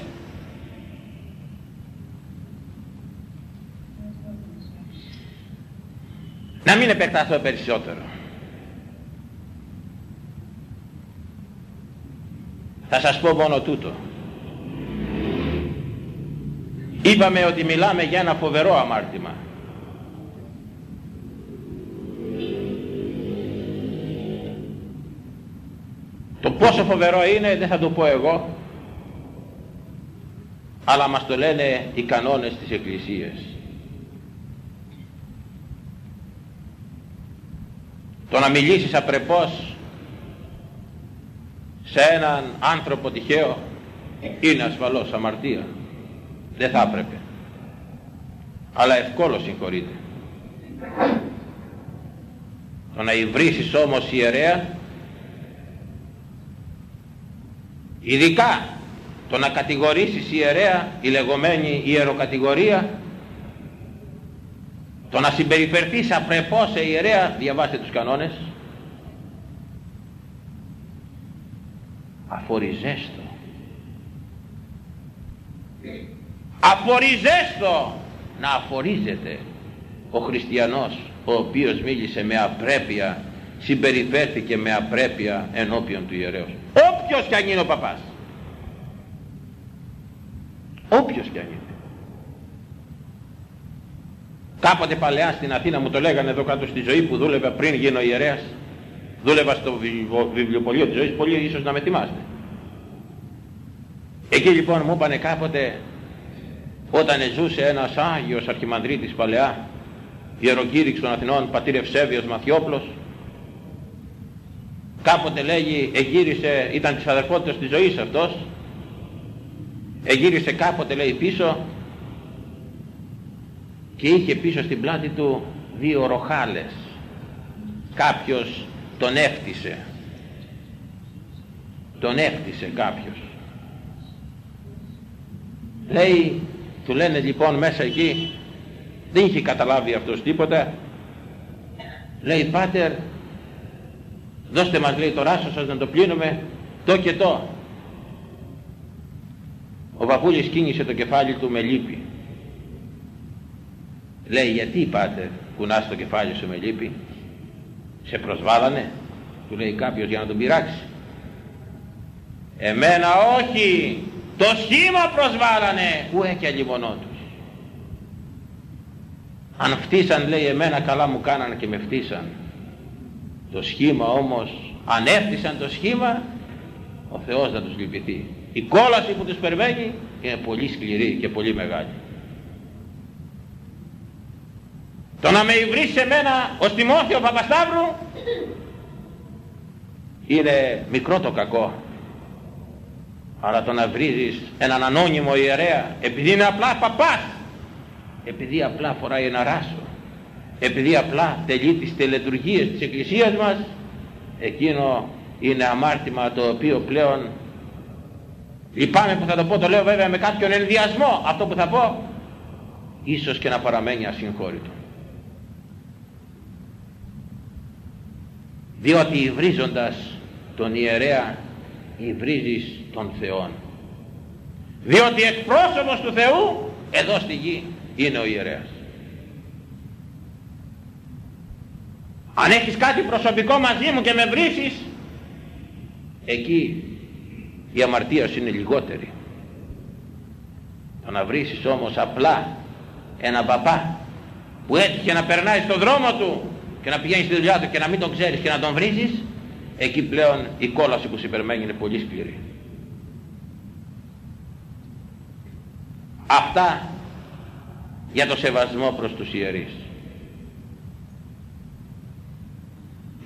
Να μην επεκταθώ περισσότερο. Θα σας πω μόνο τούτο. Είπαμε ότι μιλάμε για ένα φοβερό αμάρτημα. Το πόσο φοβερό είναι δεν θα το πω εγώ, αλλά μας το λένε οι κανόνες της Εκκλησίας. Το να μιλήσεις απρεπώς σε έναν άνθρωπο τυχαίο είναι ασφαλώς αμαρτία. Δεν θα έπρεπε. Αλλά ευκόλως συγχωρείται. Το να υβρίσεις όμως ιερέα ειδικά το να κατηγορήσεις ιερέα η λεγόμενη ιεροκατηγορία το να συμπεριφερθείς απρεπώς σε ιερέα διαβάστε τους κανόνες. Αφοριζέστο. Αφοριζέστο να αφορίζεται ο χριστιανός ο οποίος μίλησε με απρέπεια συμπεριφέρθηκε με απρέπεια ενώπιον του ιερέως. Όποιος κι αν είναι ο παπάς. Όποιος κι αν είναι. Κάποτε παλαιά στην Αθήνα μου το λέγανε εδώ κάτω στη ζωή που δούλευα πριν γίνω ιερέας. Δούλευα στο βιβλιοπωλείο της ζωής πολύ ίσως να με θυμάστε. Εκεί λοιπόν μου είπανε κάποτε όταν ζούσε ένας Άγιος Αρχιμανδρίτης παλαιά ιεροκήρυξ των Αθηνών πατήρ Ευσέβιος Μαθιόπλος κάποτε λέγει εγύρισε ήταν της αδερφότητας της ζωής αυτός εγύρισε κάποτε λέει πίσω και είχε πίσω στην πλάτη του δύο ροχάλες. Κάποιος τον έφτισε. Τον έφτισε κάποιος. Λέει του λένε λοιπόν μέσα εκεί δεν είχε καταλάβει αυτός τίποτα. Λέει πάτερ δώστε μας λέει το ράσος σας να το πλύνουμε. Το και το. Ο παππούλης κίνησε το κεφάλι του με λύπη. Λέει γιατί πάτερ κουνάς το κεφάλι σου με λύπη; Σε προσβάλανε; Του λέει κάποιος για να τον πειράξει. Εμένα όχι το σχήμα προσβάλανε. Που έχει τους αν φτύσαν λέει εμένα καλά μου κάνανε και με φτύσαν το σχήμα όμως αν έφτισαν το σχήμα ο Θεός θα τους λυπηθεί. Η κόλαση που τους περιμένει είναι πολύ σκληρή και πολύ μεγάλη. Το να με υβρίσει σε μένα ο Τιμόθεο Παπασταύρου είναι μικρό το κακό. Αλλά το να βρίζεις έναν ανώνυμο ιερέα επειδή είναι απλά παπάς επειδή απλά φοράει ένα ράσο επειδή απλά τελεί τις τελετουργίες της Εκκλησίας μας εκείνο είναι αμάρτημα το οποίο πλέον λυπάμαι που θα το πω το λέω βέβαια με κάποιον ενδιασμό αυτό που θα πω ίσως και να παραμένει ασυγχώρητο. Διότι υβρίζοντας τον ιερέα υβρίζεις τον Θεόν. Διότι εκπρόσωπος του Θεού εδώ στη γη είναι ο ιερέας αν έχεις κάτι προσωπικό μαζί μου και με βρίσεις εκεί η αμαρτία σου είναι λιγότερη. Το να βρίσεις όμως απλά ένα παπά που έτυχε να περνάει στον δρόμο του και να πηγαίνει στη δουλειά του και να μην τον ξέρεις και να τον βρίζεις εκεί πλέον η κόλαση που σε περιμένει είναι πολύ σκληρή. Αυτά για το σεβασμό προς τους ιερείς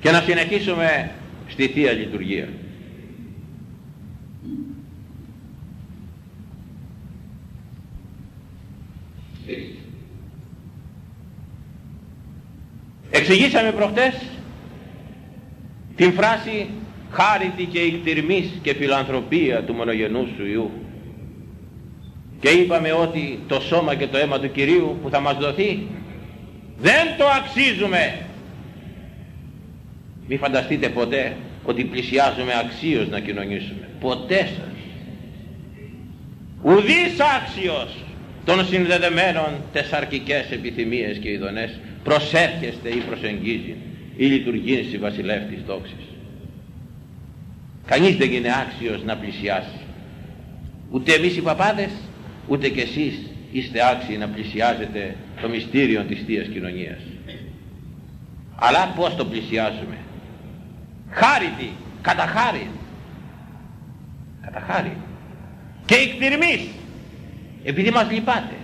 και να συνεχίσουμε στη Θεία Λειτουργία. Εξηγήσαμε προχτές την φράση χάρητη και εκτιρμής και φιλανθρωπία του μονογενούς σου Υιού και είπαμε ότι το σώμα και το αίμα του Κυρίου που θα μας δοθεί δεν το αξίζουμε μη φανταστείτε ποτέ ότι πλησιάζουμε αξίως να κοινωνήσουμε ποτέ σας ουδής άξιος των συνδεδεμένων τεσσαρκικές επιθυμίες και ειδονές προσέρχεστε ή προσεγγίζει ή λειτουργείς στη βασιλεύ της δόξης. Κανείς δεν είναι άξιος να πλησιάσει. Ούτε εμείς οι παπάδες, ούτε κι εσείς είστε άξιοι να πλησιάζετε το μυστήριο της Θείας Κοινωνίας. Αλλά πώς το πλησιάζουμε; Χάρητη, κατά χάρη. Κατά χάρη. Και εκτιρμής, επειδή μας λυπάτε.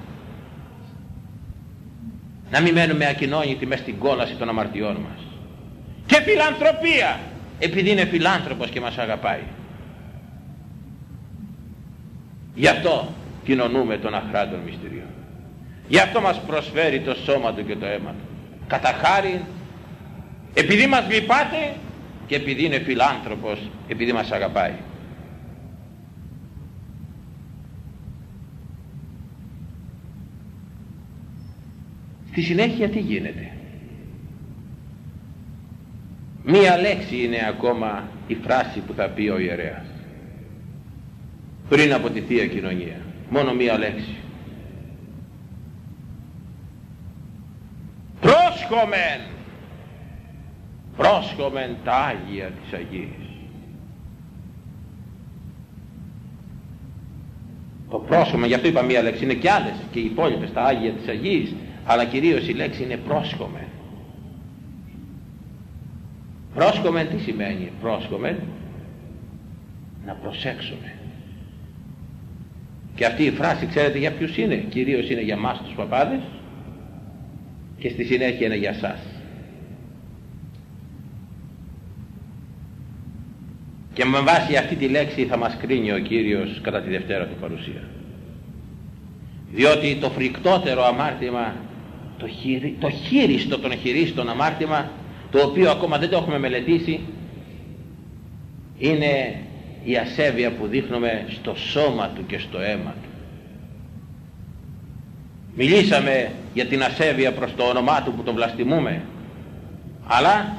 Να μην μένουμε ακοινώνητοι μες στην κόλαση των αμαρτιών μας. Και φιλανθρωπία, επειδή είναι φιλάνθρωπος και μας αγαπάει. Γι' αυτό κοινωνούμε τον αχράντων μυστηριών. Γι' αυτό μας προσφέρει το σώμα του και το αίμα του. Κατά χάρη, επειδή μας λυπάται και επειδή είναι φιλάνθρωπος, επειδή μας αγαπάει. Στη συνέχεια τι γίνεται; Μία λέξη είναι ακόμα η φράση που θα πει ο ιερέας. Πριν από τη Θεία Κοινωνία. Μόνο μία λέξη. Πρόσχομεν. Πρόσχομεν τα Άγια της Αγίας. Το πρόσχομεν, γι' αυτό είπα μία λέξη, είναι και άλλες και οι υπόλοιπες, τα Άγια της Αγίας, αλλά κυρίως η λέξη είναι πρόσχομεν. Πρόσκομεν τι σημαίνει πρόσκομεν να προσέξουμε. Και αυτή η φράση ξέρετε για ποιους είναι; Κυρίως είναι για μας τους παπάδες και στη συνέχεια είναι για σας. Και με βάση αυτή τη λέξη θα μας κρίνει ο Κύριος κατά τη Δευτέρα του παρουσία. Διότι το φρικτότερο αμάρτημα, το, χειρι, το χείριστο των χειρίστων αμάρτημα το οποίο ακόμα δεν το έχουμε μελετήσει είναι η ασέβεια που δείχνουμε στο σώμα του και στο αίμα του. Μιλήσαμε για την ασέβεια προς το όνομά του που τον βλαστημούμε αλλά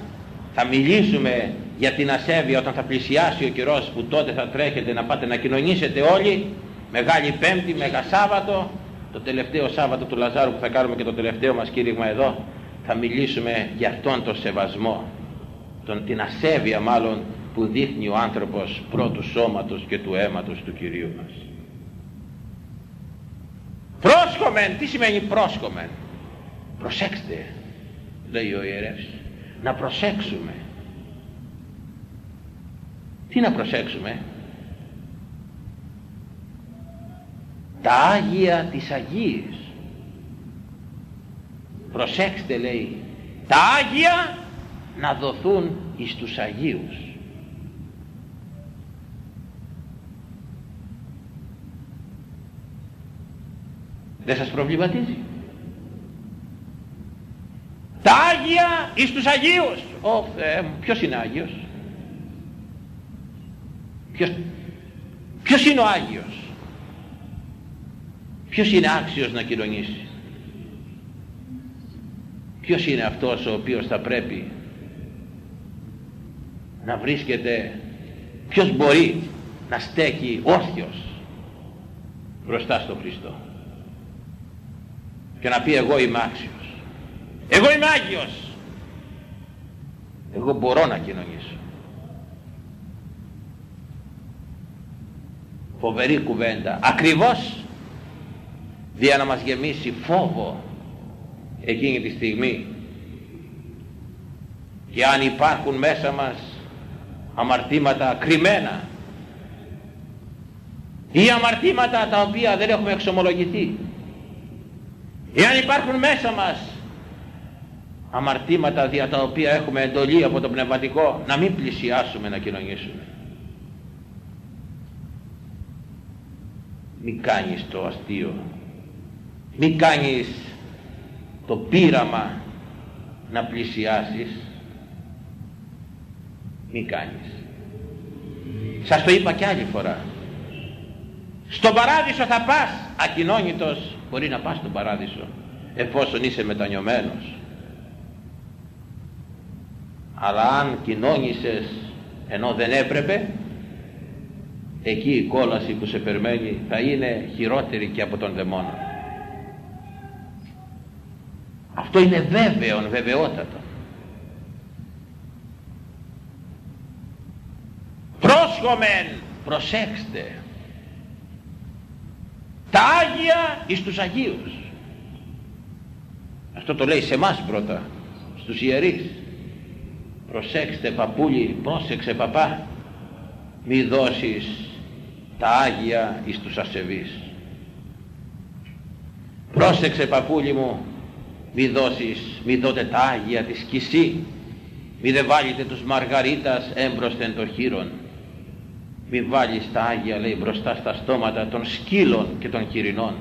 θα μιλήσουμε για την ασέβεια όταν θα πλησιάσει ο καιρός που τότε θα τρέχετε να πάτε να κοινωνήσετε όλοι Μεγάλη Πέμπτη, Μεγα Σάββατο το τελευταίο Σάββατο του Λαζάρου που θα κάνουμε και το τελευταίο μας κήρυγμα εδώ θα μιλήσουμε για αυτόν τον σεβασμό, τον, την ασέβεια μάλλον που δείχνει ο άνθρωπος πρώτου σώματος και του αίματος του Κυρίου μας. Πρόσχομεν, τι σημαίνει πρόσχομεν. Προσέξτε, λέει ο ιερεύς, να προσέξουμε. Τι να προσέξουμε; Τα Άγια της Αγίας προσέξτε λέει τα Άγια να δοθούν εις τους Αγίους δεν σας προβληματίζει; Τα Άγια εις τους Αγίους Ω Θεέ μου ποιος είναι Άγιος; Ποιος, ποιος είναι ο Άγιος; Ποιος είναι άξιος να κοινωνήσει; Ποιος είναι αυτός ο οποίος θα πρέπει να βρίσκεται, ποιος μπορεί να στέκει όρθιος μπροστά στον Χριστό; Και να πει εγώ είμαι άξιος, εγώ είμαι Άγιος, εγώ μπορώ να κοινωνήσω. Φοβερή κουβέντα, ακριβώς. Για να μας γεμίσει φόβο εκείνη τη στιγμή. Και αν υπάρχουν μέσα μας αμαρτήματα κρυμμένα ή αμαρτήματα τα οποία δεν έχουμε εξομολογηθεί. Ή αν υπάρχουν μέσα μας αμαρτήματα δια τα οποία έχουμε εντολή από το πνευματικό να μην πλησιάσουμε να κοινωνήσουμε μην κάνεις το αστείο. Μην κάνεις το πείραμα να πλησιάσεις. Μη κάνεις. Σας το είπα και άλλη φορά. Στον παράδεισο θα πας ακοινώνητος. Μπορεί να πας στον παράδεισο εφόσον είσαι μετανιωμένος. Αλλά αν κοινώνησες ενώ δεν έπρεπε εκεί η κόλαση που σε περιμένει θα είναι χειρότερη και από τον δαιμόνα Αυτό είναι βέβαιο, βεβαιότατο. Πρόσχομεν, προσέξτε, τα Άγια εις τους Αγίους. Αυτό το λέει σε εμάς πρώτα, στους ιερείς. Προσέξτε παππούλι, πρόσεξε παπά, μη δώσεις τα Άγια εις τους ασεβείς. Πρόσεξε παππούλι μου, μη δώσεις, μη δώτε τα Άγια της Κισή, μη δε βάλετε τους Μαργαρίτας έμπροσθεν το χείρον. Μη βάλεις τα Άγια λέει μπροστά στα στόματα των σκύλων και των χειρινών.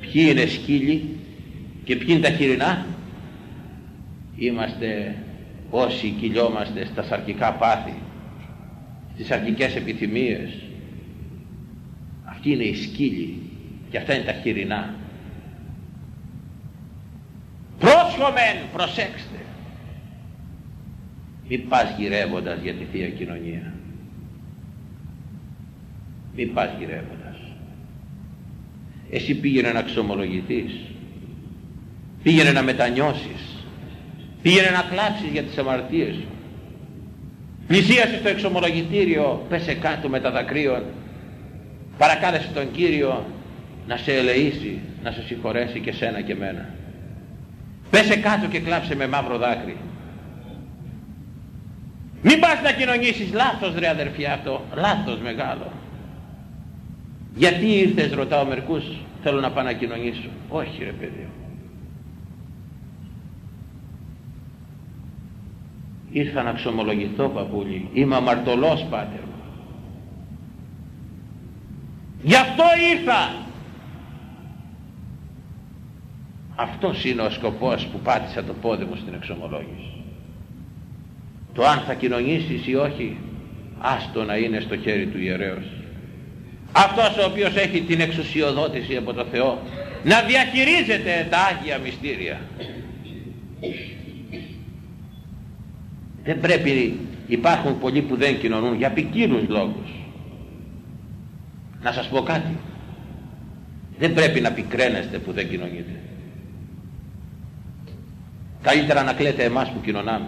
Ποιοι είναι σκύλοι και ποιοι είναι τα χειρινά. Είμαστε όσοι κυλιόμαστε στα σαρκικά πάθη, στις αρκικές επιθυμίες. Αυτοί είναι οι σκύλοι και αυτά είναι τα χειρινά. Πρόσχομεν, προσέξτε. Μη πας γυρεύοντας για τη Θεία Κοινωνία. Μη πας γυρεύοντας. Εσύ πήγαινε να ξομολογηθείς. Πήγαινε να μετανιώσεις. Πήγαινε να κλάψεις για τις αμαρτίες σου. Πλησίασες στο εξομολογητήριο, πέσε κάτω με τα δακρύων. Παρακάλεσε τον Κύριο να σε ελεήσει, να σε συγχωρέσει και σένα και μένα. Πέσε κάτω και κλάψε με μαύρο δάκρυ. Μην πας να κοινωνήσεις λάθος ρε αδερφιά αυτό, λάθος μεγάλο. Γιατί ήρθες ρωτάω μερικούς, θέλω να πάω να κοινωνήσω. Όχι ρε παιδί Ήρθα να ξομολογηθώ παππούλη, είμαι αμαρτωλός πάτερ μου. Γι' αυτό ήρθα. Αυτός είναι ο σκοπός που πάτησα το πόδι μου στην εξομολόγηση. Το αν θα κοινωνήσεις ή όχι, άστο να είναι στο χέρι του ιερέως. Αυτός ο οποίος έχει την εξουσιοδότηση από το Θεό να διαχειρίζεται τα Άγια Μυστήρια. Δεν πρέπει, υπάρχουν πολλοί που δεν κοινωνούν για ποικίλους λόγους. Να σας πω κάτι. Δεν πρέπει να πικραίνεστε που δεν κοινωνείτε. Καλύτερα να κλαίτε εμάς που κοινωνάμε.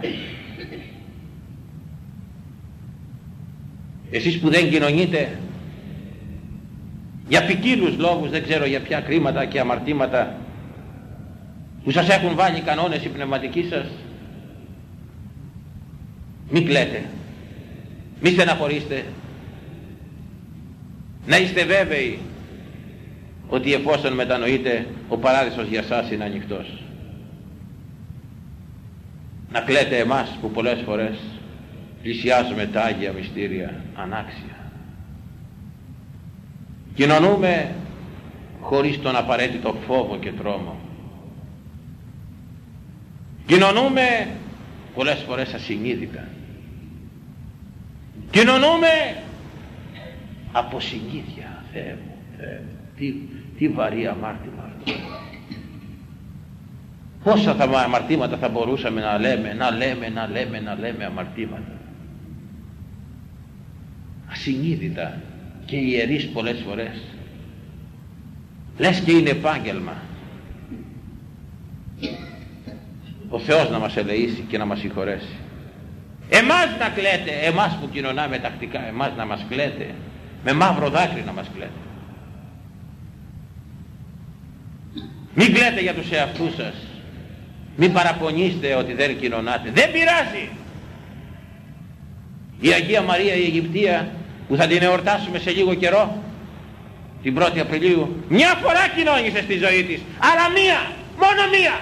Εσείς που δεν κοινωνείτε για ποικίλους λόγους, δεν ξέρω για ποια κρίματα και αμαρτήματα που σας έχουν βάλει κανόνες οι πνευματικοί σας, μην κλαίτε, μη στεναχωρήστε, να είστε βέβαιοι ότι εφόσον μετανοείτε ο παράδεισος για σας είναι ανοιχτός. Να κλαίτε εμάς που πολλές φορές πλησιάζουμε τα Άγια Μυστήρια ανάξια. Κοινωνούμε χωρίς τον απαραίτητο φόβο και τρόμο. Κοινωνούμε πολλές φορές ασυνείδητα. Κοινωνούμε από συνήθεια. Θεέ μου, Θεέ μου, τι, τι βαρύ αμάρτημα αυτό. Πόσα θα, αμαρτήματα θα μπορούσαμε να λέμε, να λέμε, να λέμε, να λέμε αμαρτήματα. Ασυνείδητα και ιερείς πολλές φορές. Λες και είναι επάγγελμα. Ο Θεός να μας ελεήσει και να μας συγχωρέσει. Εμάς να κλαίτε, εμάς που κοινωνάμε τακτικά, εμάς να μας κλαίτε, με μαύρο δάκρυ να μας κλαίτε. Μην κλαίτε για τους εαυτούς σας. Μην παραπονείστε ότι δεν κοινωνάτε. Δεν πειράζει. Η Αγία Μαρία η Αιγυπτία που θα την εορτάσουμε σε λίγο καιρό την 1η Απριλίου μια φορά κοινώνησε στη ζωή της αλλά μία, μόνο μία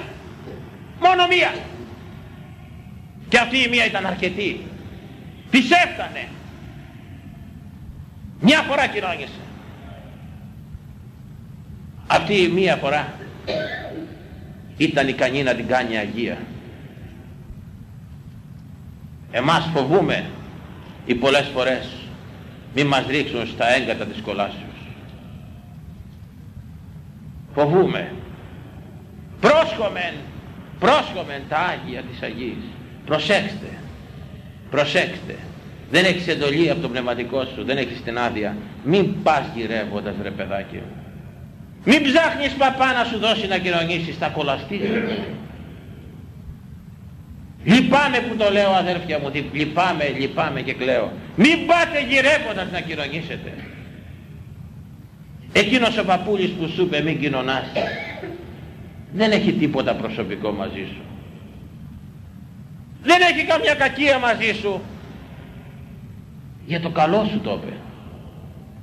μόνο μία και αυτή η μία ήταν αρκετή της έφτανε μια φορά κοινώνησε αυτή η μία φορά ήταν ικανή να την κάνει Αγία. Εμάς φοβούμε οι πολλές φορές. Μη μας ρίξουν στα έγκατα της κολάσεως. Φοβούμε. Πρόσχομεν πρόσχομεν τα Άγια της Αγίας. Προσέξτε προσέξτε δεν έχεις εντολή από το πνευματικό σου δεν έχεις την άδεια μην πας γυρεύοντας ρε παιδάκι Μην ψάχνεις παπά να σου δώσει να κοινωνήσεις, θα κολλαστείς. Λυπάμαι που το λέω αδέρφια μου, λυπάμαι, λυπάμαι και κλαίω. Μην πάτε γυρεύοντας να κοινωνήσετε. Εκείνος ο παππούλης που σου είπε μην κοινωνάς, δεν έχει τίποτα προσωπικό μαζί σου. Δεν έχει καμιά κακία μαζί σου. Για το καλό σου το είπε.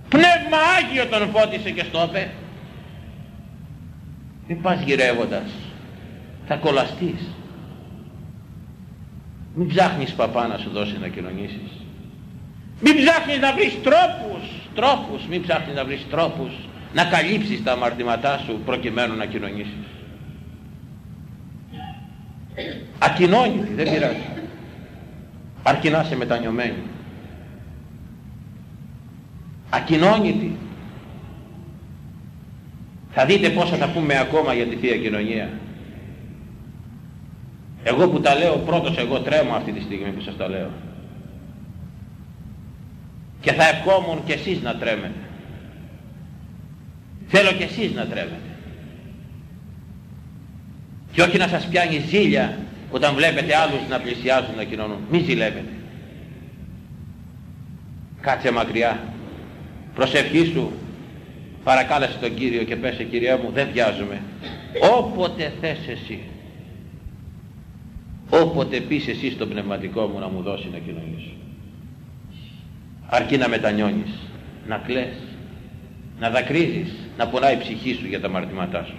Πνεύμα Άγιο τον φώτισε και στο είπε. Μην πας γυρεύοντας. Θα κολλαστείς. Μην ψάχνεις παπά να σου δώσει να κοινωνήσεις. Μην ψάχνεις να βρεις τρόπους, τρόπους, μην ψάχνεις να βρεις τρόπους να καλύψεις τα αμαρτήματά σου προκειμένου να κοινωνήσεις. Ακοινώνητη, δεν πειράζει. Αρκεί να είσαι μετανιωμένη. Ακοινώνητη. Θα δείτε πόσα θα πούμε ακόμα για τη Θεία Κοινωνία. Εγώ που τα λέω πρώτος εγώ τρέμω αυτή τη στιγμή που σας τα λέω. Και θα ευχόμουν και εσείς να τρέμετε. Θέλω και εσείς να τρέμετε. Και όχι να σας πιάνει ζήλια όταν βλέπετε άλλους να πλησιάζουν να κοινωνούν. Μη ζηλεύετε. Κάτσε μακριά. Προσευχή σου. Παρακάλεσε τον Κύριο και πέσε Κύριε μου δεν βιάζομαι. Όποτε θες εσύ. Όποτε πεις εσύ στον πνευματικό μου να μου δώσει να κοινωνήσω. Αρκεί να μετανιώνεις. Να κλαις. Να δακρύζεις. Να πονάει η ψυχή σου για τα μαρτυματά σου.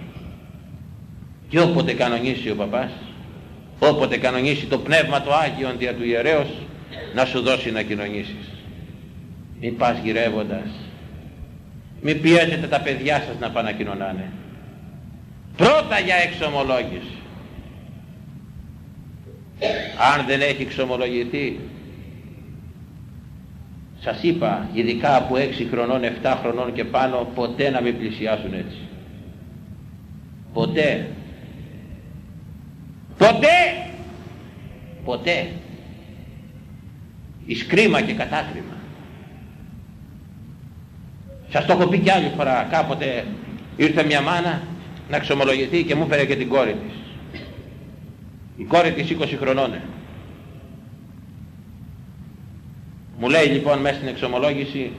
Και όποτε κανονίσει ο παπάς, όποτε κανονίσει το πνεύμα το Άγιο δια του ιερέως, να σου δώσει να κοινωνήσεις. Μην πας γυρεύοντας. Μην πιέζετε τα παιδιά σας να πάνε να κοινωνάνε. Πρώτα για εξομολόγηση. Αν δεν έχει εξομολογηθεί, σας είπα, ειδικά από 6 χρονών, 7 χρονών και πάνω, ποτέ να μην πλησιάσουν έτσι. Ποτέ. Ποτέ, ποτέ, εις κρίμα και κατάκριμα. Σας το έχω πει κι άλλη φορά, κάποτε ήρθε μια μάνα να ξομολογηθεί και μου έφερε και την κόρη της. Η κόρη της 20 χρονών. Μου λέει λοιπόν μέσα στην εξομολόγηση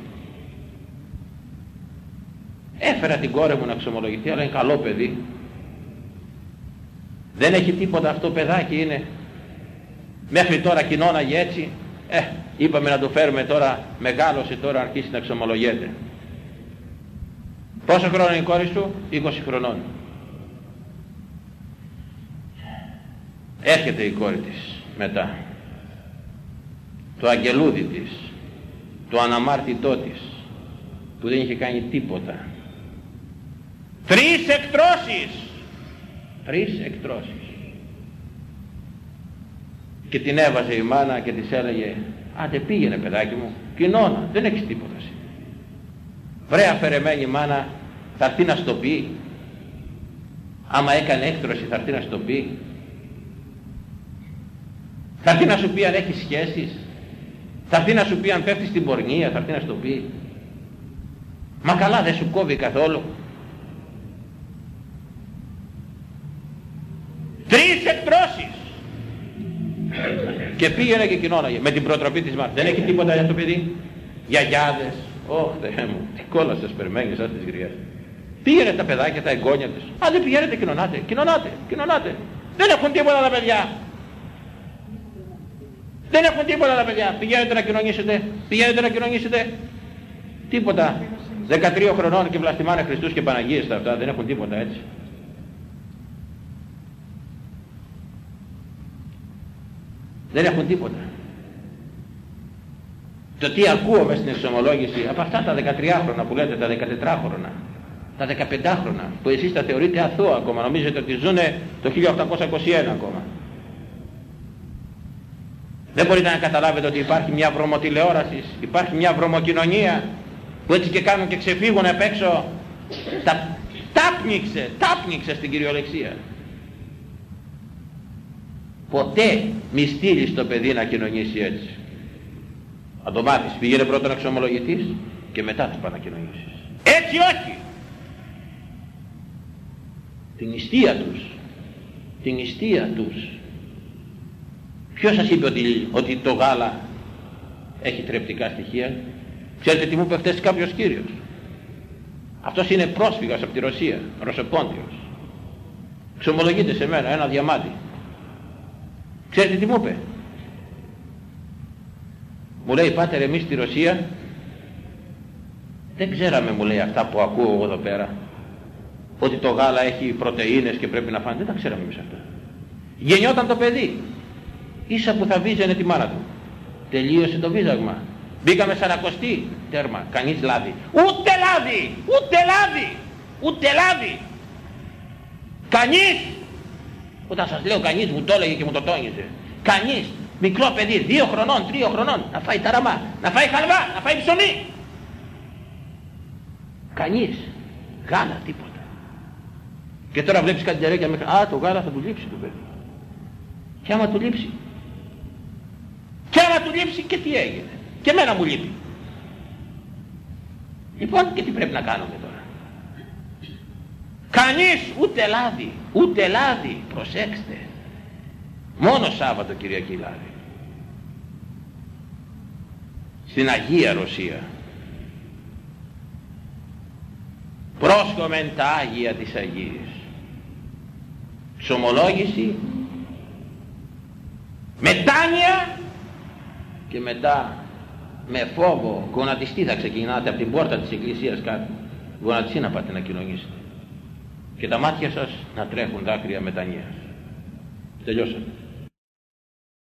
έφερα την κόρη μου να εξομολογηθεί αλλά είναι καλό παιδί δεν έχει τίποτα αυτό παιδάκι είναι. Μέχρι τώρα κοινώναγε έτσι. Ε, είπαμε να το φέρουμε τώρα, μεγάλωσε τώρα αρχίσει να εξομολογέται. Πόσο χρόνο είναι η κόρη σου, 20 χρονών. Έρχεται η κόρη της μετά. Το αγγελούδι της, το αναμάρτητό της, που δεν είχε κάνει τίποτα. Τρεις εκτρώσεις τρεις εκτρώσεις και την έβαζε η μάνα και της έλεγε άντε πήγαινε παιδάκι μου κοινώνα δεν έχεις τίποτα εσύ βρε αφαιρεμένη μάνα θα έρθει να στο πει άμα έκανε έκτρωση θα έρθει να στο πει θα έρθει να σου πει αν έχει σχέσεις θα έρθει να σου πει αν πέφτεις στην πορνεία θα έρθει να στο πει μα καλά δεν σου κόβει καθόλου Τρεις εκτρώσεις. Και πήγαινε και κοινώναγε με την προτροπή της μάτας. Δεν έχει τίποτα για το παιδί. Γιαγιάδες. Ωχ, Θεέ μου, τι κόλλα σας περιμένεις σαν τις γριές. Πήγαινε τα παιδάκια, τα εγγόνια τους. Α, δεν πηγαίνετε, κοινωνάτε, κοινωνάτε, κοινωνάτε. Δεν έχουν τίποτα τα παιδιά. Δεν έχουν τίποτα τα παιδιά. Πηγαίνετε να κοινωνήσετε, πηγαίνετε να κοινωνήσετε. Τίποτα. 13 χρονών και βλαστημάνε Χριστούς και Παναγίες τα αυτά. Δεν έχουν τίποτα έτσι. Δεν έχουν τίποτα. Το τι ακούω μέσα στην εξομολόγηση από αυτά τα 13χρονα που λέτε, τα 14χρονα, τα 15χρονα που εσείς τα θεωρείτε αθώα ακόμα, νομίζετε ότι ζουν το 1821 ακόμα. Δεν μπορείτε να καταλάβετε ότι υπάρχει μια βρωμοτηλεόρασης, υπάρχει μια βρωμοκοινωνία που έτσι και κάνουν και ξεφύγουν απ' έξω. Τα, τάπνιξε, τάπνιξε στην κυριολεξία. Ποτέ μη στείλεις το παιδί να κοινωνήσει έτσι. Αν το μάθεις, πήγαινε πρώτα να ξομολογηθείς και μετά τους πάει να κοινωνήσεις. Έτσι όχι. Την νηστεία τους. Την νηστεία τους. Ποιος σας είπε ότι, ότι το γάλα έχει τρεπτικά στοιχεία; Ξέρετε τι μου είπε χτες κάποιος κύριος. Αυτός είναι πρόσφυγας από τη Ρωσία Ρωσοπόντιος. Ξομολογείται σε μένα ένα διαμάτι. Ξέρετε τι μου είπε; Μου λέει πάτερ εμείς στη Ρωσία δεν ξέραμε μου λέει αυτά που ακούω εγώ εδώ πέρα ότι το γάλα έχει πρωτεΐνες και πρέπει να φάνε. Δεν τα ξέραμε εμείς αυτά. Γεννιόταν το παιδί. Ίσα που θα βίζανε τη μάνα του. Τελείωσε το βίζαγμα. Μπήκαμε σαρακοστή. Τέρμα. Κανείς λάδι. Ούτε λάδι. Ούτε λάδι. Ούτε λάδι. Κανείς. Όταν σας λέω κανείς μου το έλεγε και μου το τόνιζε. Κανείς. Μικρό παιδί. Δύο χρονών, τρία χρονών. Να φάει ταραμά. Να φάει χαλβά. Να φάει ψωμί. Κανείς. Γάλα τίποτα. Και τώρα βλέπεις κάτι τερέκια μέχρι, α το γάλα θα του λείψει το παιδί. Και άμα του λείψει. Και άμα του λείψει και τι έγινε. Και εμένα μου λείπει. Λοιπόν και τι πρέπει να κάνουμε τώρα. Κανείς ούτε λάδι, ούτε λάδι, προσέξτε. Μόνο Σάββατο Κυριακή λάδι. Στην Αγία Ρωσία. Πρόσχομεν τα Άγια της Αγίας ξομολόγηση μετάνοια και μετά με φόβο γονατιστή θα ξεκινάτε από την πόρτα της εκκλησίας κάτω. Γονατιστή να πάτε να κοινωνήσετε. Και τα μάτια σας να τρέχουν δάκρυα μετανοίας. Τελειώσατε